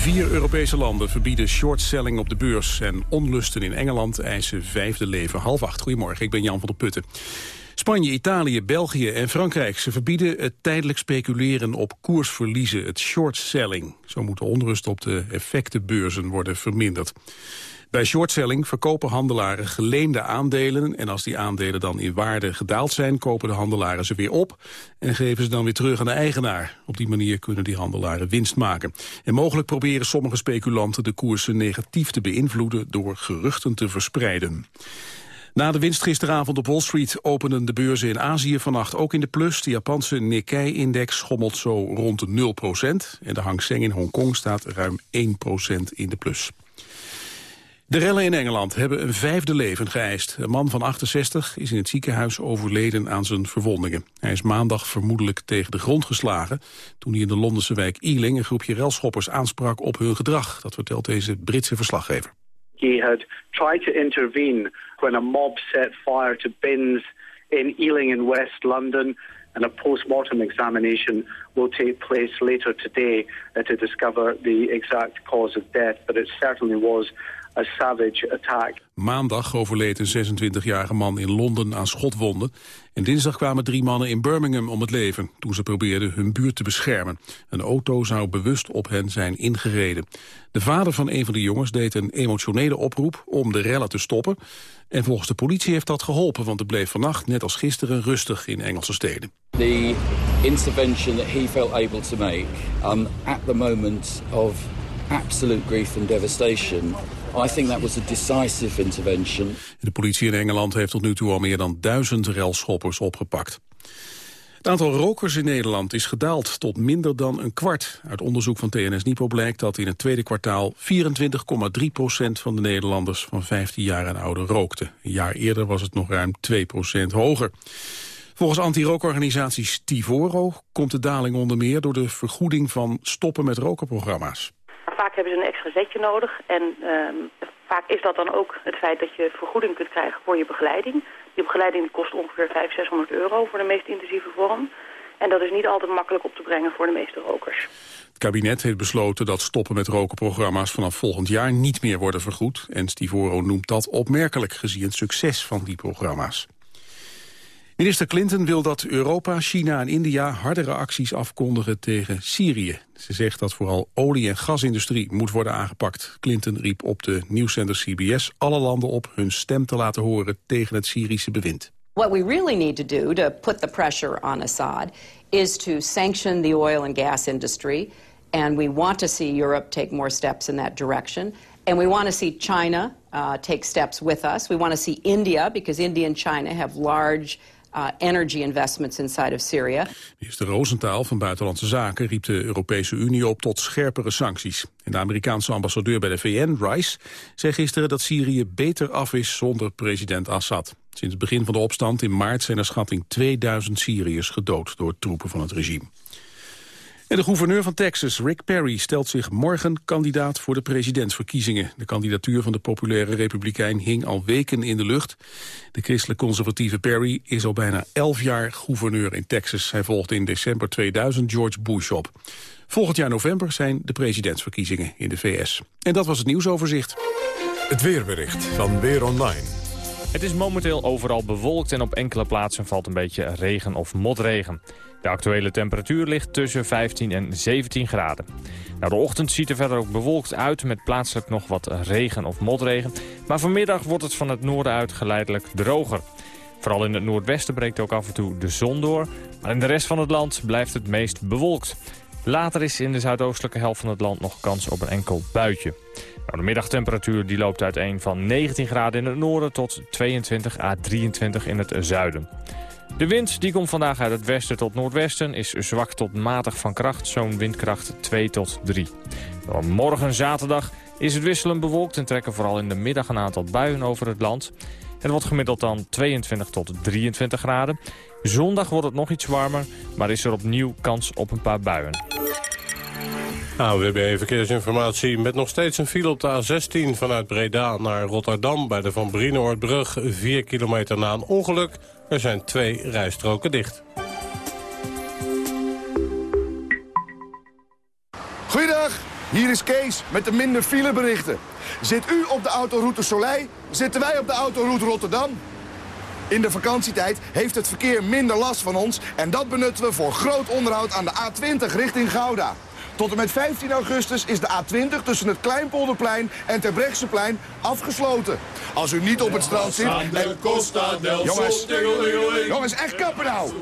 Vier Europese landen verbieden shortselling op de beurs... en onlusten in Engeland eisen vijfde leven. Half acht, goedemorgen, ik ben Jan van der Putten. Spanje, Italië, België en Frankrijk. Ze verbieden het tijdelijk speculeren op koersverliezen, het short selling. Zo moet de onrust op de effectenbeurzen worden verminderd. Bij shortselling verkopen handelaren geleende aandelen... en als die aandelen dan in waarde gedaald zijn... kopen de handelaren ze weer op en geven ze dan weer terug aan de eigenaar. Op die manier kunnen die handelaren winst maken. En mogelijk proberen sommige speculanten de koersen negatief te beïnvloeden... door geruchten te verspreiden. Na de winst gisteravond op Wall Street openen de beurzen in Azië vannacht ook in de plus. De Japanse Nikkei-index schommelt zo rond de 0% en de Hang Seng in Hongkong staat ruim 1% in de plus. De rellen in Engeland hebben een vijfde leven geëist. Een man van 68 is in het ziekenhuis overleden aan zijn verwondingen. Hij is maandag vermoedelijk tegen de grond geslagen... toen hij in de Londense wijk Ealing een groepje relschoppers aansprak op hun gedrag. Dat vertelt deze Britse verslaggever. He had tried to intervene when a mob set fire to bins in Ealing in West London and a post-mortem examination will take place later today uh, to discover the exact cause of death. But it certainly was a savage attack. Maandag overleed een 26-jarige man in Londen aan schotwonden. En dinsdag kwamen drie mannen in Birmingham om het leven... toen ze probeerden hun buurt te beschermen. Een auto zou bewust op hen zijn ingereden. De vader van een van de jongens deed een emotionele oproep om de rellen te stoppen. En volgens de politie heeft dat geholpen... want het bleef vannacht, net als gisteren, rustig in Engelse steden. The intervention that he felt able to make um, at the moment of absolute grief and devastation I think that was a decisive intervention. De politie in Engeland heeft tot nu toe al meer dan duizend relschoppers opgepakt. Het aantal rokers in Nederland is gedaald tot minder dan een kwart. Uit onderzoek van TNS-Nipo blijkt dat in het tweede kwartaal 24,3 procent van de Nederlanders van 15 jaar en ouder rookte. Een jaar eerder was het nog ruim 2 procent hoger. Volgens anti-rookorganisatie Stivoro komt de daling onder meer door de vergoeding van stoppen met rokenprogramma's vaak hebben ze een extra zetje nodig. En um, vaak is dat dan ook het feit dat je vergoeding kunt krijgen voor je begeleiding. Die begeleiding kost ongeveer 500, 600 euro voor de meest intensieve vorm. En dat is niet altijd makkelijk op te brengen voor de meeste rokers. Het kabinet heeft besloten dat stoppen met rokenprogramma's vanaf volgend jaar niet meer worden vergoed. En Stivoro noemt dat opmerkelijk gezien het succes van die programma's. Minister Clinton wil dat Europa, China en India hardere acties afkondigen tegen Syrië. Ze zegt dat vooral olie- en gasindustrie moet worden aangepakt. Clinton riep op de nieuwszender CBS alle landen op hun stem te laten horen tegen het Syrische bewind. What we really need to do to put the pressure on Assad is to sanction the oil and gas industry. And we want to see Europe take more steps in that direction. And we want to see China uh, take steps with us. We want to see India, because India and China have large uh, energy investments inside of Syria. Minister Rosenthal van Buitenlandse Zaken riep de Europese Unie op tot scherpere sancties. En de Amerikaanse ambassadeur bij de VN, Rice, zei gisteren dat Syrië beter af is zonder president Assad. Sinds het begin van de opstand in maart zijn er schatting 2000 Syriërs gedood door troepen van het regime. De gouverneur van Texas, Rick Perry, stelt zich morgen kandidaat voor de presidentsverkiezingen. De kandidatuur van de populaire republikein hing al weken in de lucht. De christelijk-conservatieve Perry is al bijna elf jaar gouverneur in Texas. Hij volgde in december 2000 George Bush op. Volgend jaar november zijn de presidentsverkiezingen in de VS. En dat was het nieuwsoverzicht. Het weerbericht van Weer Online. Het is momenteel overal bewolkt en op enkele plaatsen valt een beetje regen of motregen. De actuele temperatuur ligt tussen 15 en 17 graden. Nou, de ochtend ziet er verder ook bewolkt uit met plaatselijk nog wat regen of motregen. Maar vanmiddag wordt het van het noorden uit geleidelijk droger. Vooral in het noordwesten breekt ook af en toe de zon door. Maar in de rest van het land blijft het meest bewolkt. Later is in de zuidoostelijke helft van het land nog kans op een enkel buitje. Nou, de middagtemperatuur die loopt uiteen van 19 graden in het noorden tot 22 à 23 in het zuiden. De wind die komt vandaag uit het westen tot noordwesten is zwak tot matig van kracht, zo'n windkracht 2 tot 3. morgen zaterdag is het wisselend bewolkt en trekken vooral in de middag een aantal buien over het land. Het wordt gemiddeld dan 22 tot 23 graden. Zondag wordt het nog iets warmer, maar is er opnieuw kans op een paar buien. AWB Verkeersinformatie met nog steeds een file op de A16 vanuit Breda naar Rotterdam... bij de Van Brienoordbrug, 4 kilometer na een ongeluk. Er zijn twee rijstroken dicht. Goeiedag, hier is Kees met de minder fileberichten. Zit u op de autoroute Soleil, zitten wij op de autoroute Rotterdam. In de vakantietijd heeft het verkeer minder last van ons... en dat benutten we voor groot onderhoud aan de A20 richting Gouda. Tot en met 15 augustus is de A20 tussen het Kleinpolderplein en Terbrechtseplein afgesloten. Als u niet op het strand zit... En... Jongens, jongens, echt kappen nou!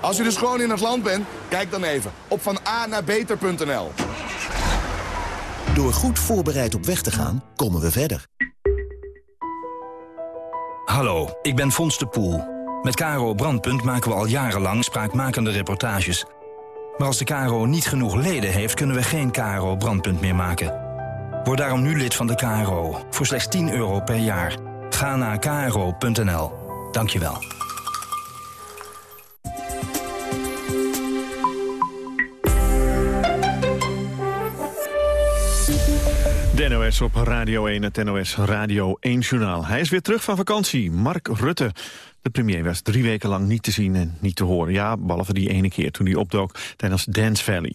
Als u dus gewoon in het land bent, kijk dan even op van A naar beter.nl. Door goed voorbereid op weg te gaan, komen we verder. Hallo, ik ben Fons de Poel. Met Caro Brandpunt maken we al jarenlang spraakmakende reportages. Maar als de KRO niet genoeg leden heeft, kunnen we geen KRO Brandpunt meer maken. Word daarom nu lid van de KRO, voor slechts 10 euro per jaar. Ga naar kro.nl. Dank De NOS op Radio 1, het NOS Radio 1-journaal. Hij is weer terug van vakantie, Mark Rutte. De premier was drie weken lang niet te zien en niet te horen. Ja, behalve die ene keer toen hij opdook tijdens Dance Valley.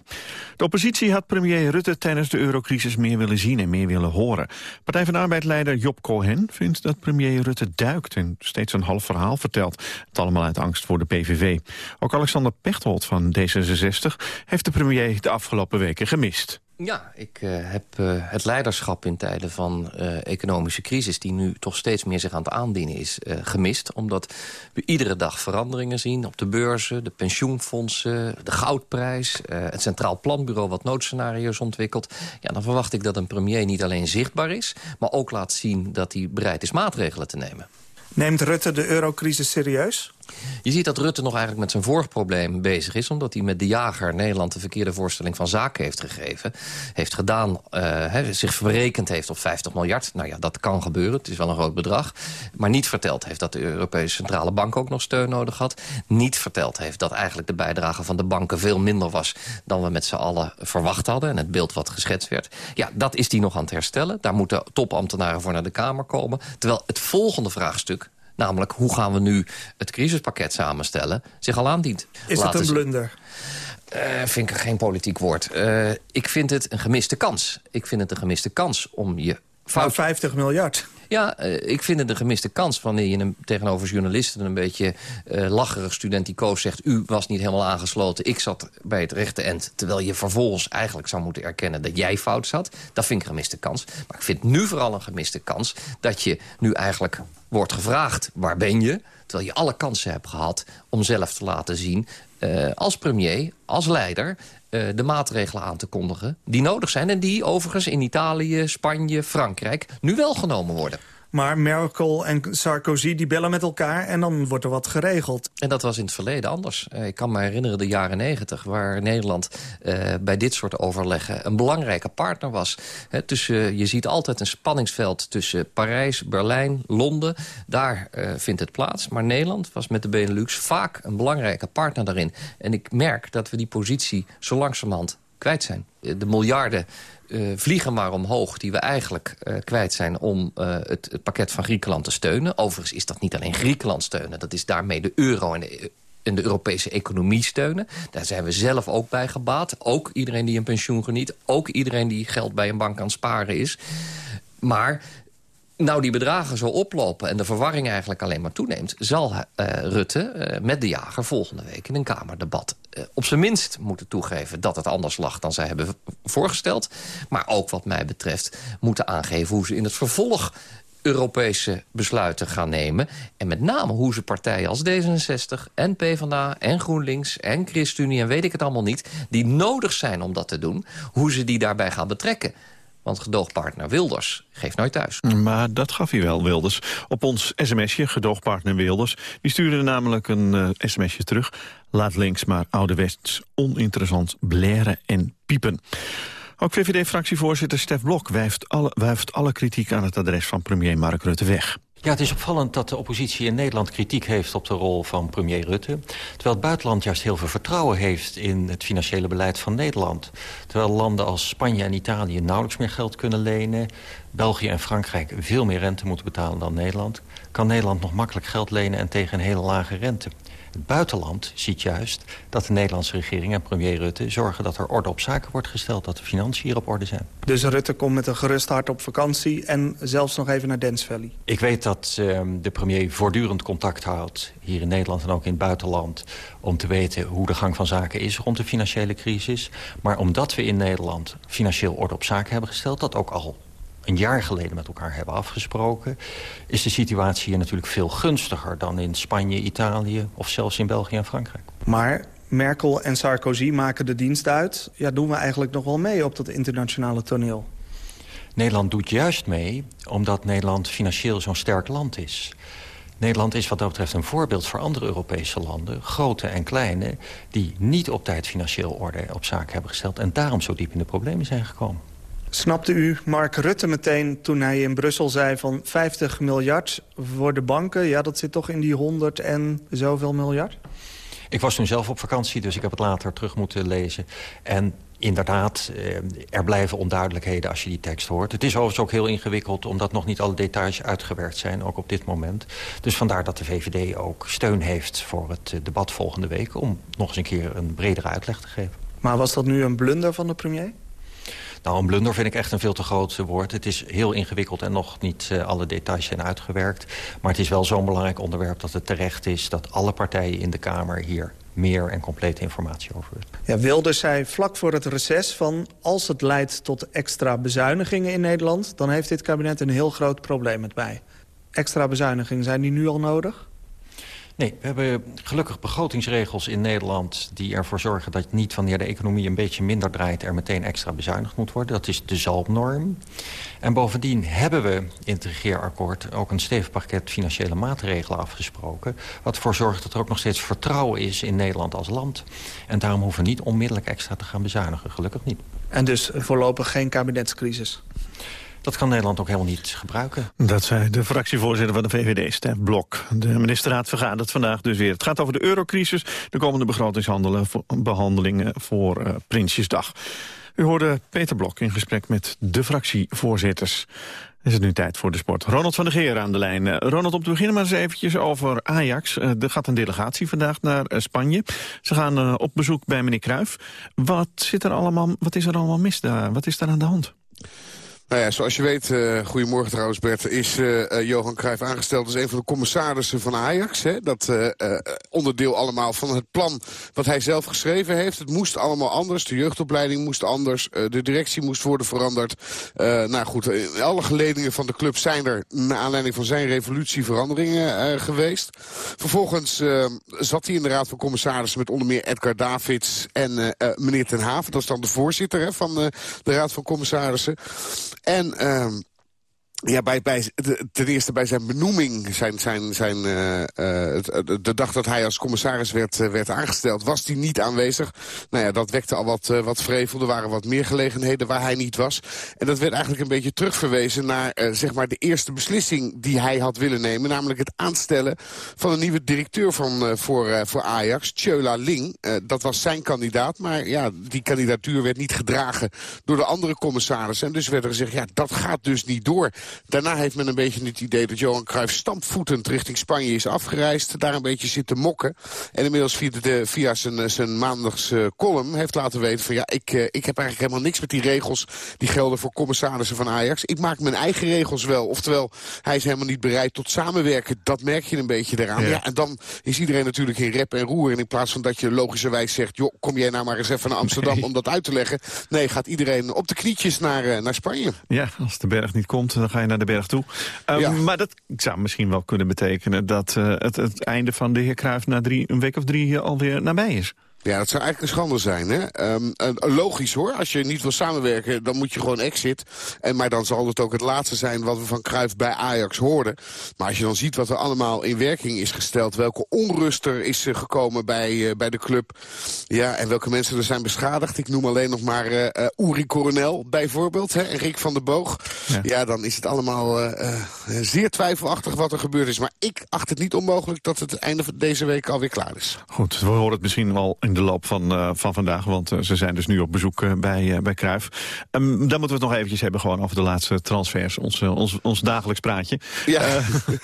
De oppositie had premier Rutte tijdens de eurocrisis meer willen zien en meer willen horen. Partij van de Arbeid-leider Job Cohen vindt dat premier Rutte duikt... en steeds een half verhaal vertelt. Het allemaal uit angst voor de PVV. Ook Alexander Pechtold van D66 heeft de premier de afgelopen weken gemist. Ja, ik uh, heb uh, het leiderschap in tijden van uh, economische crisis... die nu toch steeds meer zich aan het aandienen is, gemist. Omdat we iedere dag veranderingen zien op de beurzen... de pensioenfondsen, de goudprijs... het Centraal Planbureau wat noodscenario's ontwikkelt. Ja, dan verwacht ik dat een premier niet alleen zichtbaar is... maar ook laat zien dat hij bereid is maatregelen te nemen. Neemt Rutte de eurocrisis serieus? Je ziet dat Rutte nog eigenlijk met zijn vorig probleem bezig is... omdat hij met de jager Nederland de verkeerde voorstelling van zaken heeft gegeven. Heeft gedaan, uh, zich verrekend heeft op 50 miljard. Nou ja, dat kan gebeuren, het is wel een groot bedrag. Maar niet verteld heeft dat de Europese Centrale Bank ook nog steun nodig had. Niet verteld heeft dat eigenlijk de bijdrage van de banken veel minder was... dan we met z'n allen verwacht hadden en het beeld wat geschetst werd. Ja, dat is hij nog aan het herstellen. Daar moeten topambtenaren voor naar de Kamer komen. Terwijl het volgende vraagstuk namelijk hoe gaan we nu het crisispakket samenstellen, zich al aandient. Is het een blunder? Uh, vind ik geen politiek woord. Uh, ik vind het een gemiste kans. Ik vind het een gemiste kans om je... Fout... 50 miljard. Ja, uh, ik vind het een gemiste kans wanneer je een, tegenover journalisten... een beetje uh, lacherig studenticoos zegt... u was niet helemaal aangesloten, ik zat bij het rechte end... terwijl je vervolgens eigenlijk zou moeten erkennen dat jij fout zat. Dat vind ik een gemiste kans. Maar ik vind nu vooral een gemiste kans... dat je nu eigenlijk wordt gevraagd, waar ben je? Terwijl je alle kansen hebt gehad om zelf te laten zien... Uh, als premier, als leider, uh, de maatregelen aan te kondigen... die nodig zijn en die overigens in Italië, Spanje, Frankrijk... nu wel genomen worden. Maar Merkel en Sarkozy die bellen met elkaar en dan wordt er wat geregeld. En dat was in het verleden anders. Uh, ik kan me herinneren de jaren negentig... waar Nederland uh, bij dit soort overleggen een belangrijke partner was. Tussen, je ziet altijd een spanningsveld tussen Parijs, Berlijn, Londen. Daar uh, vindt het plaats. Maar Nederland was met de Benelux vaak een belangrijke partner daarin. En ik merk dat we die positie zo langzamerhand kwijt zijn. De miljarden uh, vliegen maar omhoog die we eigenlijk uh, kwijt zijn om uh, het, pakket van Griekenland te steunen. Overigens is dat niet alleen Griekenland steunen. Dat is daarmee de euro en de, Europese economie steunen. Daar zijn we zelf ook bij gebaat. Ook iedereen die een pensioen geniet. Ook iedereen die geld bij een bank aan sparen is. Maar nou die bedragen zo oplopen en de verwarring eigenlijk alleen maar toeneemt... zal uh, Rutte uh, met de jager volgende week in een Kamerdebat... Uh, op zijn minst moeten toegeven dat het anders lag dan zij hebben voorgesteld. Maar ook wat mij betreft moeten aangeven hoe ze in het vervolg... Europese besluiten gaan nemen. En met name hoe ze partijen als D66 en PvdA en GroenLinks en ChristenUnie... en weet ik het allemaal niet, die nodig zijn om dat te doen... hoe ze die daarbij gaan betrekken. Want gedoogpartner Wilders geeft nooit thuis. Maar dat gaf hij wel, Wilders. Op ons sms'je, gedoogpartner Wilders... die stuurde namelijk een uh, sms'je terug. Laat links maar ouderwets oninteressant blaren en piepen. Ook VVD-fractievoorzitter Stef Blok wuift alle, wuift alle kritiek... aan het adres van premier Mark Rutte weg. Ja, het is opvallend dat de oppositie in Nederland kritiek heeft op de rol van premier Rutte. Terwijl het buitenland juist heel veel vertrouwen heeft in het financiële beleid van Nederland. Terwijl landen als Spanje en Italië nauwelijks meer geld kunnen lenen. België en Frankrijk veel meer rente moeten betalen dan Nederland... kan Nederland nog makkelijk geld lenen en tegen een hele lage rente. Het buitenland ziet juist dat de Nederlandse regering en premier Rutte... zorgen dat er orde op zaken wordt gesteld, dat de financiën hier op orde zijn. Dus Rutte komt met een gerust hart op vakantie... en zelfs nog even naar Dance Valley. Ik weet dat uh, de premier voortdurend contact houdt... hier in Nederland en ook in het buitenland... om te weten hoe de gang van zaken is rond de financiële crisis. Maar omdat we in Nederland financieel orde op zaken hebben gesteld... dat ook al een jaar geleden met elkaar hebben afgesproken... is de situatie hier natuurlijk veel gunstiger dan in Spanje, Italië... of zelfs in België en Frankrijk. Maar Merkel en Sarkozy maken de dienst uit. Ja, doen we eigenlijk nog wel mee op dat internationale toneel? Nederland doet juist mee omdat Nederland financieel zo'n sterk land is. Nederland is wat dat betreft een voorbeeld voor andere Europese landen... grote en kleine, die niet op tijd financieel orde op zaken hebben gesteld... en daarom zo diep in de problemen zijn gekomen. Snapte u Mark Rutte meteen toen hij in Brussel zei van 50 miljard voor de banken? Ja, dat zit toch in die 100 en zoveel miljard? Ik was toen zelf op vakantie, dus ik heb het later terug moeten lezen. En inderdaad, eh, er blijven onduidelijkheden als je die tekst hoort. Het is overigens ook heel ingewikkeld, omdat nog niet alle details uitgewerkt zijn, ook op dit moment. Dus vandaar dat de VVD ook steun heeft voor het eh, debat volgende week... om nog eens een keer een bredere uitleg te geven. Maar was dat nu een blunder van de premier? Nou, een blunder vind ik echt een veel te groot woord. Het is heel ingewikkeld en nog niet uh, alle details zijn uitgewerkt. Maar het is wel zo'n belangrijk onderwerp dat het terecht is... dat alle partijen in de Kamer hier meer en complete informatie over. Ja, Wilders zei vlak voor het reces van... als het leidt tot extra bezuinigingen in Nederland... dan heeft dit kabinet een heel groot probleem met mij. Extra bezuinigingen, zijn die nu al nodig? Nee, we hebben gelukkig begrotingsregels in Nederland... die ervoor zorgen dat niet wanneer de economie een beetje minder draait... er meteen extra bezuinigd moet worden. Dat is de zalmnorm. En bovendien hebben we in het regeerakkoord... ook een stevig pakket financiële maatregelen afgesproken... wat ervoor zorgt dat er ook nog steeds vertrouwen is in Nederland als land. En daarom hoeven we niet onmiddellijk extra te gaan bezuinigen. Gelukkig niet. En dus voorlopig geen kabinetscrisis? Dat kan Nederland ook helemaal niet gebruiken. Dat zei de fractievoorzitter van de VVD, Stef Blok. De ministerraad vergadert vandaag dus weer. Het gaat over de eurocrisis, de komende begrotingsbehandelingen voor uh, Prinsjesdag. U hoorde Peter Blok in gesprek met de fractievoorzitters. Is het nu tijd voor de sport. Ronald van der Geer aan de lijn. Uh, Ronald, om te beginnen maar eens eventjes over Ajax. Uh, er gaat een delegatie vandaag naar Spanje. Ze gaan op bezoek bij meneer Cruijff. Wat, zit er allemaal, wat is er allemaal mis daar? Wat is daar aan de hand? Nou ja, zoals je weet, uh, goedemorgen trouwens Bert, is uh, Johan Cruijff aangesteld als een van de commissarissen van Ajax. Hè? Dat onderdeel allemaal van het plan wat hij zelf geschreven heeft. Het moest allemaal anders, de jeugdopleiding moest anders, de directie moest worden veranderd. nou goed, alle geledingen van de club zijn er, naar aanleiding van zijn revolutie, veranderingen geweest. Vervolgens zat hij in de raad van commissarissen met onder meer Edgar Davids en meneer Ten Haven. Dat is dan de voorzitter hè, van de raad van commissarissen. En um, ja, bij, bij, ten eerste bij zijn benoeming, zijn, zijn, zijn, uh, de dag dat hij als commissaris werd, werd aangesteld, was hij niet aanwezig. Nou ja, dat wekte al wat, wat vrevel. Er waren wat meer gelegenheden waar hij niet was. En dat werd eigenlijk een beetje terugverwezen naar zeg maar de eerste beslissing die hij had willen nemen. Namelijk het aanstellen van een nieuwe directeur van, voor, voor Ajax, Tjöla Ling. dat was zijn kandidaat, maar ja, die kandidatuur werd niet gedragen door de andere commissarissen. En dus werd er gezegd, ja, dat gaat dus niet door. Daarna heeft men een beetje het idee dat Johan Cruijff stampvoetend richting Spanje is afgereisd. Daar een beetje zit te mokken. En inmiddels via, de, via zijn, zijn maandags uh, column heeft laten weten van ja, ik, uh, ik heb eigenlijk helemaal niks met die regels die gelden voor commissarissen van Ajax. Ik maak mijn eigen regels wel. Oftewel, hij is helemaal niet bereid tot samenwerken. Dat merk je een beetje eraan. Ja. ja en dan is iedereen natuurlijk in rep en roer. En in plaats van dat je logischerwijs zegt, joh, kom jij nou maar eens even naar Amsterdam nee. om dat uit te leggen. Nee, gaat iedereen op de knietjes naar, naar Spanje. Ja, als de berg niet komt, dan ga je naar de berg toe. Um, ja. Maar dat zou misschien wel kunnen betekenen... dat uh, het, het einde van de heer Cruijff na drie, een week of drie hier alweer nabij is. Ja, dat zou eigenlijk een schande zijn. Hè? Um, uh, logisch hoor, als je niet wil samenwerken, dan moet je gewoon exit. En, maar dan zal het ook het laatste zijn wat we van Cruijff bij Ajax hoorden. Maar als je dan ziet wat er allemaal in werking is gesteld... welke onrust er is uh, gekomen bij, uh, bij de club... Ja, en welke mensen er zijn beschadigd. Ik noem alleen nog maar uh, Uri Coronel bijvoorbeeld, hè, en Rick van der Boog. Ja. ja dan is het allemaal zeer twijfelachtig wat er gebeurd is. Maar ik acht het niet onmogelijk dat het einde van deze week alweer klaar is. Goed, we horen het misschien wel in de loop van, uh, van vandaag. Want uh, ze zijn dus nu op bezoek uh, bij, bij Cruijff. Um, dan moeten we het nog eventjes hebben gewoon over de laatste transfers. Ons, ons, ons dagelijks praatje. Ja.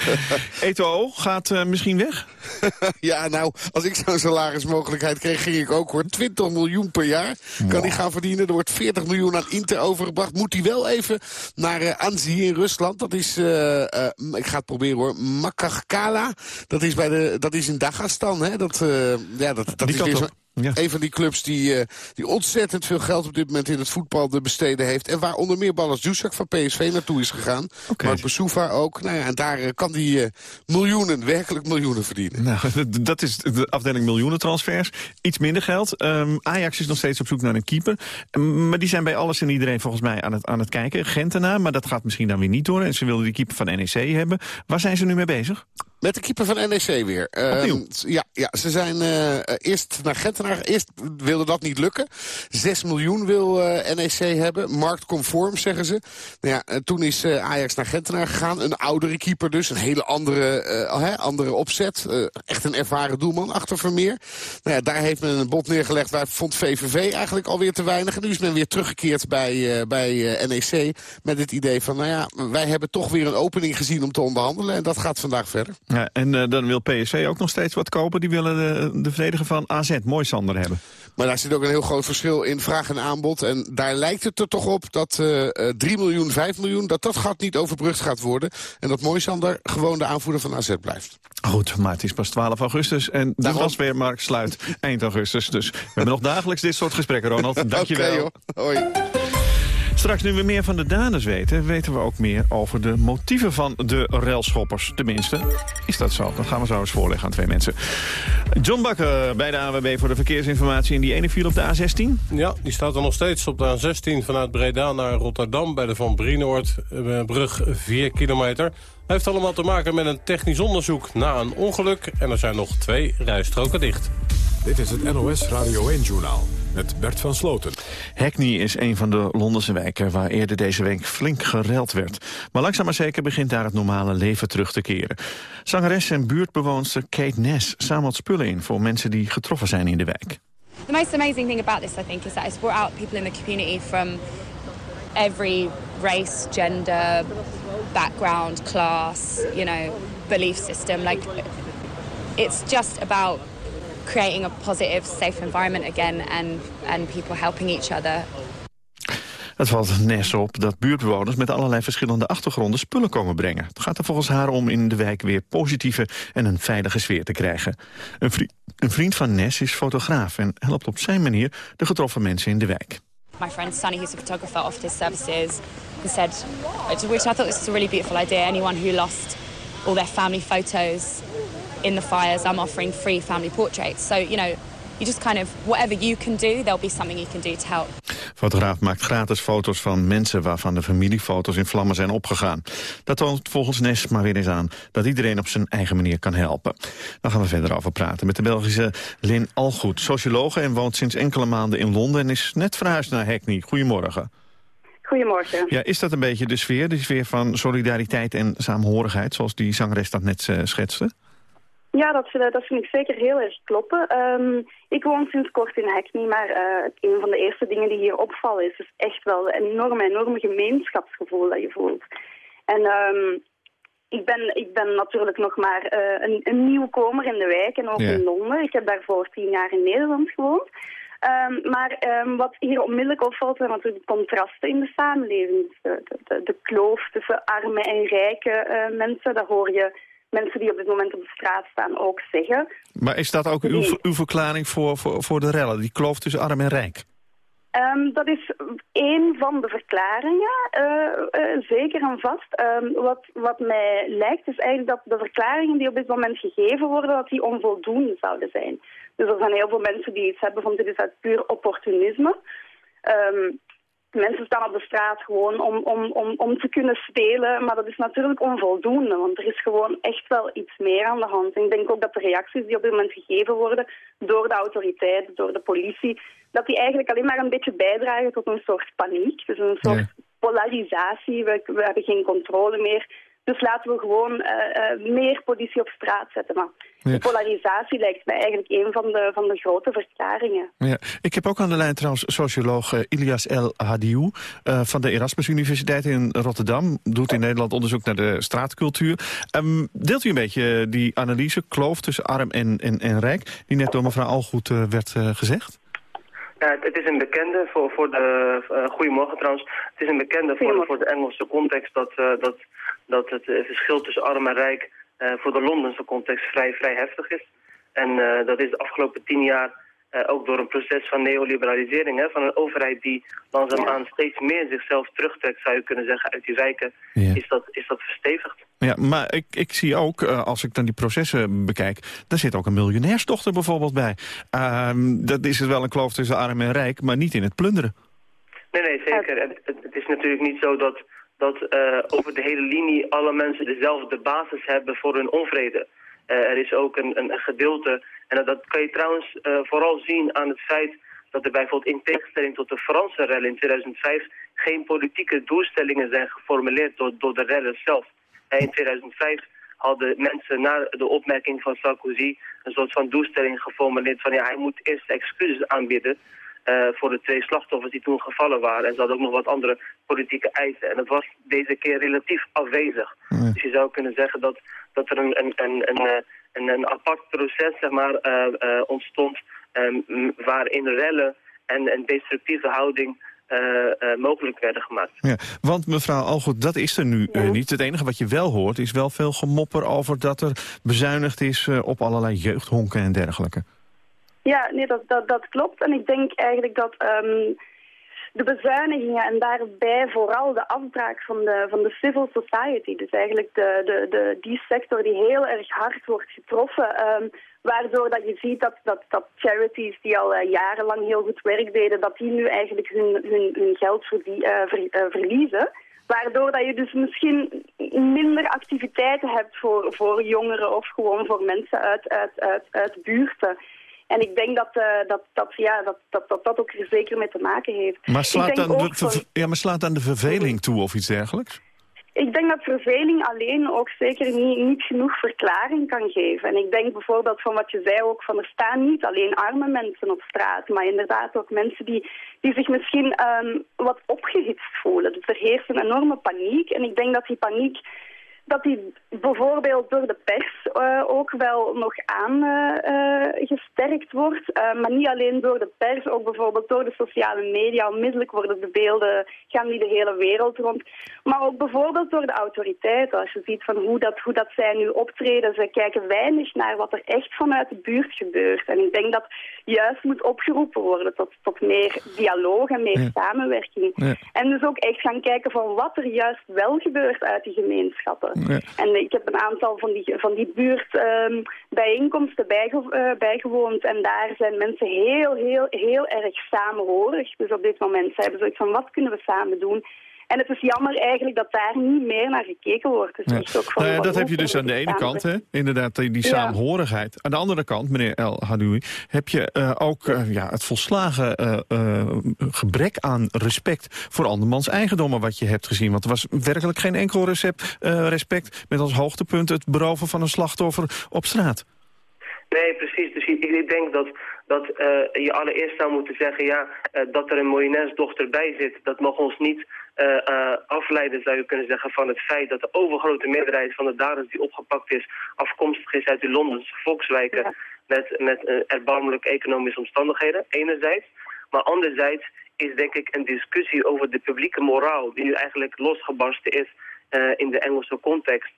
*laughs* Eto'o gaat misschien weg? *laughs* ja, nou, als ik zo'n salarismogelijkheid kreeg, ging ik ook hoor. 20 miljoen per jaar kan hij gaan verdienen. Er wordt 40 miljoen aan Inter overgebracht. Moet hij wel even naar uh, Anzi in Rusland. Dat is, uh, uh, ik ga het proberen hoor, Makakala. Dat is, bij de, dat is in Dagestan. Hè? Dat, ja, dat, dat is weer ja. Een van die clubs die, uh, die ontzettend veel geld op dit moment in het voetbal te besteden heeft. En waar onder meer Ballas Dusak van PSV naartoe is gegaan. Okay. Mark Besouva ook. Nou ja, en daar uh, kan hij uh, miljoenen, werkelijk miljoenen verdienen. Nou, *laughs* dat is de afdeling miljoenen transfers. Iets minder geld. Um, Ajax is nog steeds op zoek naar een keeper. Um, maar die zijn bij alles en iedereen volgens mij aan het, aan het kijken. Gentenaar, maar dat gaat misschien dan weer niet door. En ze wilden die keeper van NEC hebben. Waar zijn ze nu mee bezig? Met de keeper van NEC weer. Uh, ja, ja, ze zijn uh, eerst naar Gentenaar. Eerst wilde dat niet lukken. 6 miljoen wil uh, NEC hebben. Marktconform, zeggen ze. Nou ja, toen is Ajax naar Gentenaar gegaan. Een oudere keeper dus. Een hele andere, andere opzet. echt een ervaren doelman achter Vermeer. Nou ja, daar heeft men een bod neergelegd. Waar vond VVV eigenlijk alweer te weinig. En nu is men weer teruggekeerd bij, bij NEC. Met het idee van, nou ja, wij hebben toch weer een opening gezien om te onderhandelen. En dat gaat vandaag verder. Ja, en uh, dan wil PSV ook nog steeds wat kopen. Die willen de, de verdediger van AZ, mooi Sander, hebben. Maar daar zit ook een heel groot verschil in vraag en aanbod. En daar lijkt het er toch op dat uh, 3 miljoen, 5 miljoen... dat dat gat niet overbrugd gaat worden. En dat Moisander gewoon de aanvoerder van AZ blijft. Goed, maar het is pas 12 augustus en de wasweermarkt sluit eind augustus. Dus we hebben nog dagelijks dit soort gesprekken, Ronald. *laughs* Dank je wel. Hoi. Straks, nu we meer van de daders weten... weten we ook meer over de motieven van de railschoppers. Tenminste, is dat zo? Dat gaan we zo eens voorleggen aan twee mensen. John Bakker bij de AWB voor de verkeersinformatie... in die ene file op de A16? Ja, die staat er nog steeds op de A16 vanuit Breda naar Rotterdam... bij de Van Brienoordbrug 4 kilometer. Heeft allemaal te maken met een technisch onderzoek na een ongeluk... en er zijn nog twee rijstroken dicht. Dit is het NOS Radio 1-journaal met Bert van Sloten. Hackney is een van de Londense wijken waar eerder deze week flink gereld werd. Maar langzaam maar zeker begint daar het normale leven terug te keren. Zangeres en buurtbewoonster Kate Ness zamelt spullen in voor mensen die getroffen zijn in de wijk. The most amazing thing about this, I think, is that it's brought out people in the community from every race, gender, background, class, you know, belief system. Like, it's just about creating a positive, safe environment again and, and people helping each other. Het valt Nes op dat buurtbewoners met allerlei verschillende achtergronden spullen komen brengen. Het gaat er volgens haar om in de wijk weer positieve en een veilige sfeer te krijgen. Een vriend, een vriend van Nes is fotograaf en helpt op zijn manier de getroffen mensen in de wijk. My friend Sunny, who's a photographer, offered his services and said, which I thought this was a really beautiful idea. Anyone who lost all their family photos in the fires, I'm offering free family portraits. So, you know, you just kind of, whatever you can do, there'll be something you can do to help. Fotograaf maakt gratis foto's van mensen waarvan de familiefoto's in vlammen zijn opgegaan. Dat toont volgens Nes maar weer eens aan dat iedereen op zijn eigen manier kan helpen. Daar gaan we verder over praten met de Belgische Lin Algoed, sociologe en woont sinds enkele maanden in Londen en is net verhuisd naar Hackney. Goedemorgen. Goedemorgen. Ja, is dat een beetje de sfeer, de sfeer van solidariteit en saamhorigheid, zoals die zangeres dat net uh, schetste? Ja, dat, dat vind ik zeker heel erg kloppen. Um, ik woon sinds kort in Hackney, maar uh, een van de eerste dingen die hier opvallen is, is echt wel een enorme, enorme gemeenschapsgevoel dat je voelt. En um, ik, ben, ik ben natuurlijk nog maar uh, een, een nieuwkomer in de wijk en ook in Londen. Ik heb daarvoor tien jaar in Nederland gewoond. Um, maar um, wat hier onmiddellijk opvalt zijn natuurlijk de contrasten in de samenleving. De, de, de kloof tussen arme en rijke uh, mensen, daar hoor je mensen die op dit moment op de straat staan ook zeggen. Maar is dat ook uw, uw verklaring voor, voor, voor de rellen, die kloof tussen arm en rijk? Um, dat is één van de verklaringen, uh, uh, zeker en vast. Um, wat, wat mij lijkt is eigenlijk dat de verklaringen die op dit moment gegeven worden, dat die onvoldoende zouden zijn. Dus er zijn heel veel mensen die iets hebben van dit is uit puur opportunisme. Um, Mensen staan op de straat gewoon om, om, om, om te kunnen spelen, maar dat is natuurlijk onvoldoende, want er is gewoon echt wel iets meer aan de hand. En ik denk ook dat de reacties die op dit moment gegeven worden door de autoriteiten, door de politie, dat die eigenlijk alleen maar een beetje bijdragen tot een soort paniek. Dus een soort polarisatie, we, we hebben geen controle meer. Dus laten we gewoon eh, eh, meer politie op straat zetten. Maar de polarisatie lijkt mij eigenlijk een van de, van de grote verklaringen. Ja. Ik heb ook aan de lijn trouwens socioloog uh, Ilias El Hadiou... van de Erasmus Universiteit in Rotterdam. Doet in Nederland onderzoek naar de straatcultuur. Um, deelt u een beetje die analyse, kloof tussen arm en, en, en rijk... die net door mevrouw Algoed werd gezegd? Ja, het, is een bekende voor, voor de... Uh, goedemorgen trouwens. Het is een bekende voor, voor de Engelse context... dat, uh, dat, dat het verschil tussen arm en rijk... Uh, voor de Londense context vrij, vrij heftig is. En dat is de afgelopen tien jaar ook door een proces van neoliberalisering... Hè, van een overheid die langzaamaan steeds meer zichzelf terugtrekt... zou je kunnen zeggen, uit die rijken, is, dat, is dat verstevigd. Ja, maar ik, ik zie ook, als ik dan die processen bekijk... daar zit ook een miljonairsdochter bijvoorbeeld bij. Uh, dat is het wel een kloof tussen arm en rijk, maar niet in het plunderen. Nee, nee, zeker. Het, het, is natuurlijk niet zo dat, dat uh, over de hele linie... alle mensen dezelfde basis hebben voor hun onvrede. Eh, er is ook een, een, gedeelte... en dat kan je trouwens vooral zien aan het feit... dat er bijvoorbeeld in tegenstelling tot de Franse rel in 2005... geen politieke doelstellingen zijn geformuleerd door, door de rellen zelf in 2005 hadden mensen na de opmerking van Sarkozy een soort van doelstelling geformuleerd van ja, hij moet eerst excuses aanbieden uh, voor de twee slachtoffers die toen gevallen waren. En ze hadden ook nog wat andere politieke eisen. En dat was deze keer relatief afwezig. Dus je zou kunnen zeggen dat, dat er een, een, een, een, eh, een, een apart proces zeg maar, uh, uh, ontstond um, waarin rellen en een destructieve houding mogelijk werden gemaakt. Ja, want mevrouw Algoed, dat is er nu niet. Het enige wat je wel hoort is wel veel gemopper over dat er bezuinigd is op allerlei jeugdhonken en dergelijke. Ja, nee, dat, dat, dat klopt. En ik denk eigenlijk dat um, de bezuinigingen en daarbij vooral de afbraak van de, van de civil society, dus eigenlijk de, de, de, die sector die heel erg hard wordt getroffen, um, Waardoor dat je ziet dat, dat, dat charities die al uh, jarenlang heel goed werk deden, dat die nu eigenlijk hun, hun, hun geld verdie, uh, uh, verliezen. Waardoor dat je dus misschien minder activiteiten hebt voor, voor jongeren of gewoon voor mensen uit, uit, uit, uit buurten. En ik denk dat, dat, dat, ja, dat, dat, dat dat ook er zeker mee te maken heeft. Maar slaat, dan de, ja, maar slaat dan de verveling toe of iets dergelijks? Ik denk dat verveling alleen ook zeker niet, niet genoeg verklaring kan geven. En ik denk bijvoorbeeld van wat je zei ook, van er staan niet alleen arme mensen op straat, maar inderdaad ook mensen die, die zich misschien um, wat opgehitst voelen. Dus er heerst een enorme paniek en ik denk dat die paniek dat die bijvoorbeeld door de pers uh, ook wel nog aangesterkt uh, uh, wordt. maar niet alleen door de pers, ook bijvoorbeeld door de sociale media. Onmiddellijk worden de beelden, gaan die de hele wereld rond. Maar ook bijvoorbeeld door de autoriteiten. Als je ziet van hoe, dat, hoe dat zij nu optreden. Ze kijken weinig naar wat er echt vanuit de buurt gebeurt. En ik denk dat juist moet opgeroepen worden tot, tot meer dialoog en meer samenwerking. Ja. En dus ook echt gaan kijken van wat er juist wel gebeurt uit die gemeenschappen. En ik heb een aantal van die, van die buurtbijeenkomsten um, bijge, uh, bijgewoond. En daar zijn mensen heel, heel, heel erg samenhorig. Dus op dit moment zijn we zoiets van, wat kunnen we samen doen? En het is jammer eigenlijk dat daar niet meer naar gekeken wordt. Dus ja. ook van, nou ja, dat heb je dus aan de ene kant, hè? inderdaad, die, die saamhorigheid. Aan de andere kant, meneer El Hadoui, heb je uh, ook uh, ja, het volslagen uh, gebrek aan respect voor andermans eigendommen wat je hebt gezien. Want er was werkelijk geen enkel recept, respect met als hoogtepunt het beroven van een slachtoffer op straat. Nee, precies. Dus ik denk dat, dat je allereerst zou moeten zeggen... ja, dat er een miljonairsdochter bij zit, dat mag ons niet afleiden, zou je kunnen zeggen, van het feit dat de overgrote meerderheid van de daders die opgepakt is, afkomstig is uit de Londense volkswijken met, met uh, erbarmelijke economische omstandigheden, enerzijds. Maar anderzijds is denk ik een discussie over de publieke moraal, die nu eigenlijk losgebarsten is in de Engelse context,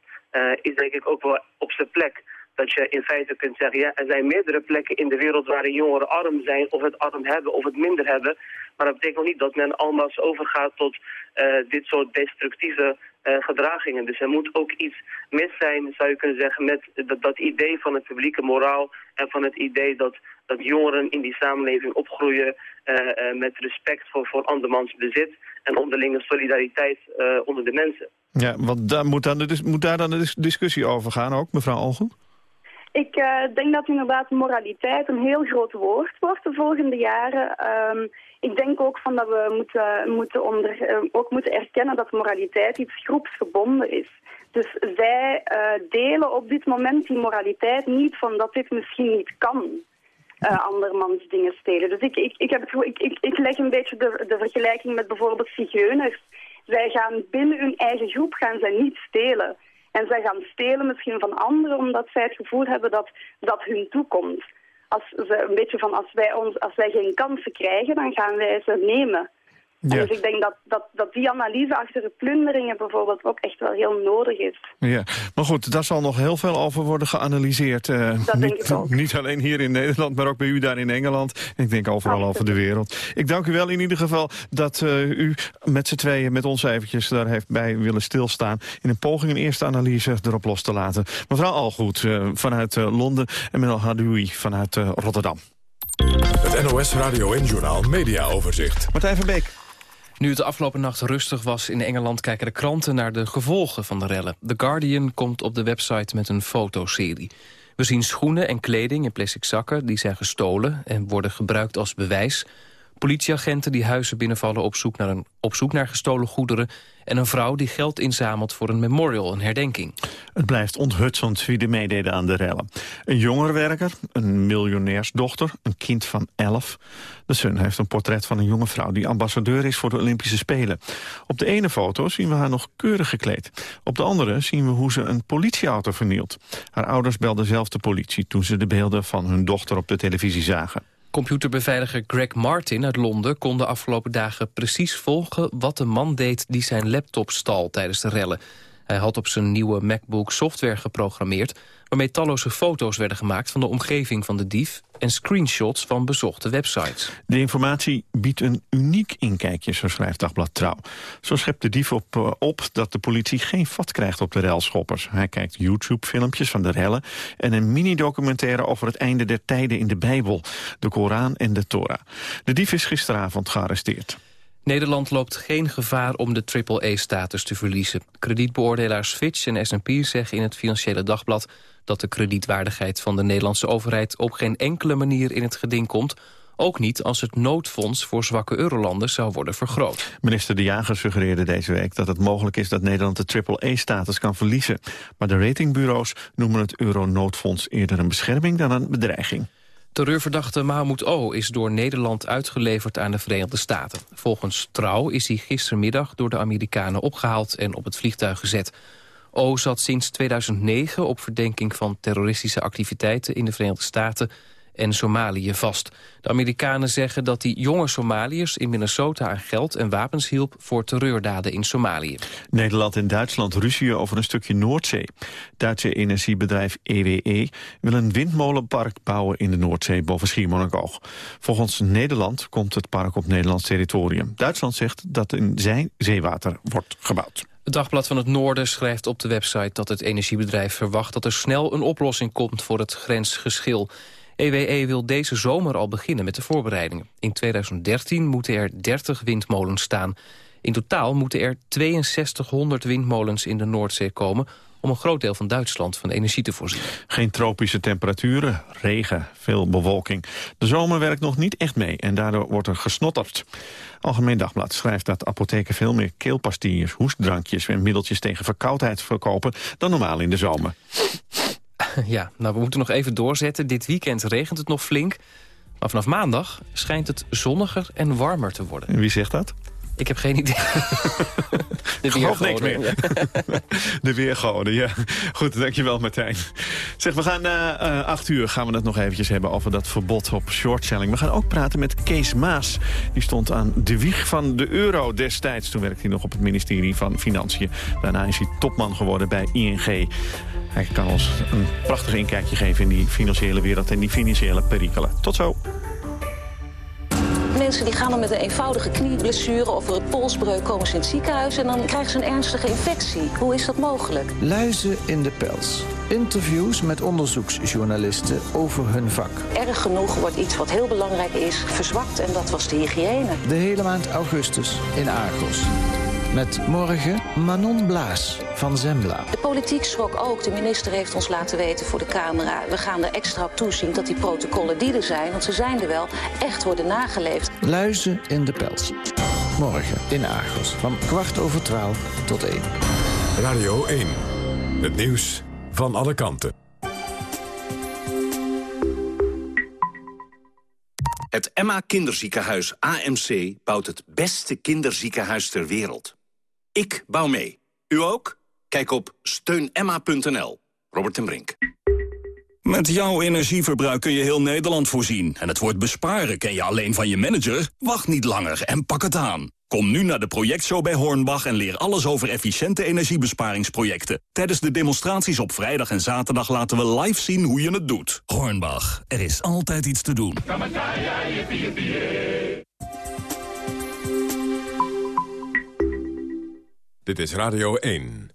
is denk ik ook wel op zijn plek dat je in feite kunt zeggen, ja, er zijn meerdere plekken in de wereld waarin jongeren arm zijn, of het arm hebben, of het minder hebben. Maar dat betekent nog niet dat men allemaal overgaat tot uh, dit soort destructieve uh, gedragingen. Dus er moet ook iets mis zijn, zou je kunnen zeggen, met dat, idee van het publieke moraal en van het idee dat, dat jongeren in die samenleving opgroeien uh, met respect voor, voor andermans bezit en onderlinge solidariteit onder de mensen. Ja, want daar moet, dan de, moet daar dan de discussie over gaan ook, mevrouw Olgen? Ik uh, denk dat inderdaad moraliteit een heel groot woord wordt de volgende jaren. Um, ik denk ook van dat we moeten, moeten onder, eh, ook moeten erkennen dat moraliteit iets groepsgebonden is. Dus zij uh, delen op dit moment die moraliteit niet van dat dit misschien niet kan. Uh, andermans dingen stelen. Dus ik, ik, ik, heb ik, ik leg een beetje de, de vergelijking met bijvoorbeeld zigeuners. Zij gaan binnen hun eigen groep gaan zij niet stelen. En zij gaan stelen misschien van anderen omdat zij het gevoel hebben dat dat hun toekomt. Als ze een beetje van als wij, ons, als wij geen kansen krijgen, dan gaan wij ze nemen. Ja. Dus ik denk dat, dat, dat die analyse achter de plunderingen bijvoorbeeld ook echt wel heel nodig is. Ja, maar goed, daar zal nog heel veel over worden geanalyseerd. Uh, dat niet, denk ik ook. Niet alleen hier in Nederland, maar ook bij u daar in Engeland. Ik denk overal Absoluut. over de wereld. Ik dank u wel in ieder geval dat uh, u met z'n tweeën, met ons eventjes daar heeft bij willen stilstaan. In een poging een eerste analyse erop los te laten. Mevrouw Algoed uh, vanuit Londen en Menel Hadoui vanuit Rotterdam. Het NOS Radio en Journaal Media Overzicht. Martijn van Beek. Nu het de afgelopen nacht rustig was in Engeland... kijken de kranten naar de gevolgen van de rellen. The Guardian komt op de website met een fotoserie. We zien schoenen en kleding in plastic zakken... die zijn gestolen en worden gebruikt als bewijs. Politieagenten die huizen binnenvallen op zoek naar, een, op zoek naar gestolen goederen... en een vrouw die geld inzamelt voor een memorial, een herdenking. Het blijft onthutsend wie er meededen aan de rellen. Een jongerenwerker, een miljonairsdochter, een kind van elf. De Sun heeft een portret van een jonge vrouw die ambassadeur is voor de Olympische Spelen. Op de ene foto zien we haar nog keurig gekleed. Op de andere zien we hoe ze een politieauto vernielt. Haar ouders belden zelf de politie toen ze de beelden van hun dochter op de televisie zagen. Computerbeveiliger Greg Martin uit Londen kon de afgelopen dagen precies volgen wat de man deed die zijn laptop stal tijdens de rellen. Hij had op zijn nieuwe MacBook software geprogrammeerd... waarmee talloze foto's werden gemaakt van de omgeving van de dief... en screenshots van bezochte websites. De informatie biedt een uniek inkijkje, zo schrijft Dagblad Trouw. Zo schept de dief op, uh, op dat de politie geen vat krijgt op de relschoppers. Hij kijkt YouTube-filmpjes van de rellen... en een mini-documentaire over het einde der tijden in de Bijbel... de Koran en de Torah. De dief is gisteravond gearresteerd. Nederland loopt geen gevaar om de AAA-status te verliezen. Kredietbeoordelaars Fitch en S&P zeggen in het Financiële Dagblad... dat de kredietwaardigheid van de Nederlandse overheid op geen enkele manier in het geding komt... Ook niet als het noodfonds voor zwakke eurolanden zou worden vergroot. Minister De Jager suggereerde deze week dat het mogelijk is dat Nederland de AAA-status kan verliezen. Maar de ratingbureaus noemen het euronoodfonds eerder een bescherming dan een bedreiging. Terreurverdachte Mahmoud O. is door Nederland uitgeleverd aan de Verenigde Staten. Volgens Trouw is hij gistermiddag door de Amerikanen opgehaald en op het vliegtuig gezet. O zat sinds 2009 op verdenking van terroristische activiteiten in de Verenigde Staten en Somalië vast. De Amerikanen zeggen dat die jonge Somaliërs in Minnesota aan geld en wapens hielp voor terreurdaden in Somalië. Nederland en Duitsland ruzien over een stukje Noordzee. Duitse energiebedrijf EWE wil een windmolenpark bouwen in de Noordzee boven Schiermonnikoog. Volgens Nederland komt het park op Nederlands territorium. Duitsland zegt dat in zijn zeewater wordt gebouwd. Het Dagblad van het Noorden schrijft op de website dat het energiebedrijf verwacht dat er snel een oplossing komt voor het grensgeschil. EWE wil deze zomer al beginnen met de voorbereidingen. In 2013 moeten er 30 windmolens staan. In totaal moeten er 6200 windmolens in de Noordzee komen om een groot deel van Duitsland van energie te voorzien. Geen tropische temperaturen, regen, veel bewolking. De zomer werkt nog niet echt mee en daardoor wordt er gesnotterd. Algemeen Dagblad schrijft dat apotheken veel meer keelpastilles, hoestdrankjes en middeltjes tegen verkoudheid verkopen dan normaal in de zomer. Ja, nou, we moeten nog even doorzetten. Dit weekend regent het nog flink. Maar vanaf maandag schijnt het zonniger en warmer te worden. En wie zegt dat? Ik heb geen idee. *laughs* De weergoden. meer. Ja. *laughs* De weergoden, ja. Goed, dankjewel Martijn. Zeg, we gaan na uh, acht uur gaan we het nog eventjes hebben over dat verbod op shortselling. We gaan ook praten met Kees Maas. Die stond aan de wieg van de euro destijds. Toen werkte hij nog op het ministerie van Financiën. Daarna is hij topman geworden bij ING. Hij kan ons een prachtig inkijkje geven in die financiële wereld en die financiële perikelen. Tot zo. Mensen die gaan dan met een eenvoudige knieblessure of een polsbreuk komen ze in het ziekenhuis en dan krijgen ze een ernstige infectie. Hoe is dat mogelijk? Luizen in de pels. Interviews met onderzoeksjournalisten over hun vak. Erg genoeg wordt iets wat heel belangrijk is verzwakt en dat was de hygiëne. De hele maand augustus in Argos. Met morgen Manon Blaas van Zembla. De politiek schrok ook. De minister heeft ons laten weten voor de camera... we gaan er extra op toezien dat die protocollen die er zijn... want ze zijn er wel, echt worden nageleefd. Luizen in de pels. Morgen in Argos van kwart over twaalf tot één. Radio 1. Het nieuws van alle kanten. Het Emma Kinderziekenhuis AMC bouwt het beste kinderziekenhuis ter wereld. Ik bouw mee. U ook? Kijk op steunemma.nl. Robert en Brink. Met jouw energieverbruik kun je heel Nederland voorzien. En het woord besparen ken je alleen van je manager? Wacht niet langer en pak het aan. Kom nu naar de projectshow bij Hornbach en leer alles over efficiënte energiebesparingsprojecten. Tijdens de demonstraties op vrijdag en zaterdag laten we live zien hoe je het doet. Hornbach, er is altijd iets te doen. Dit is Radio 1.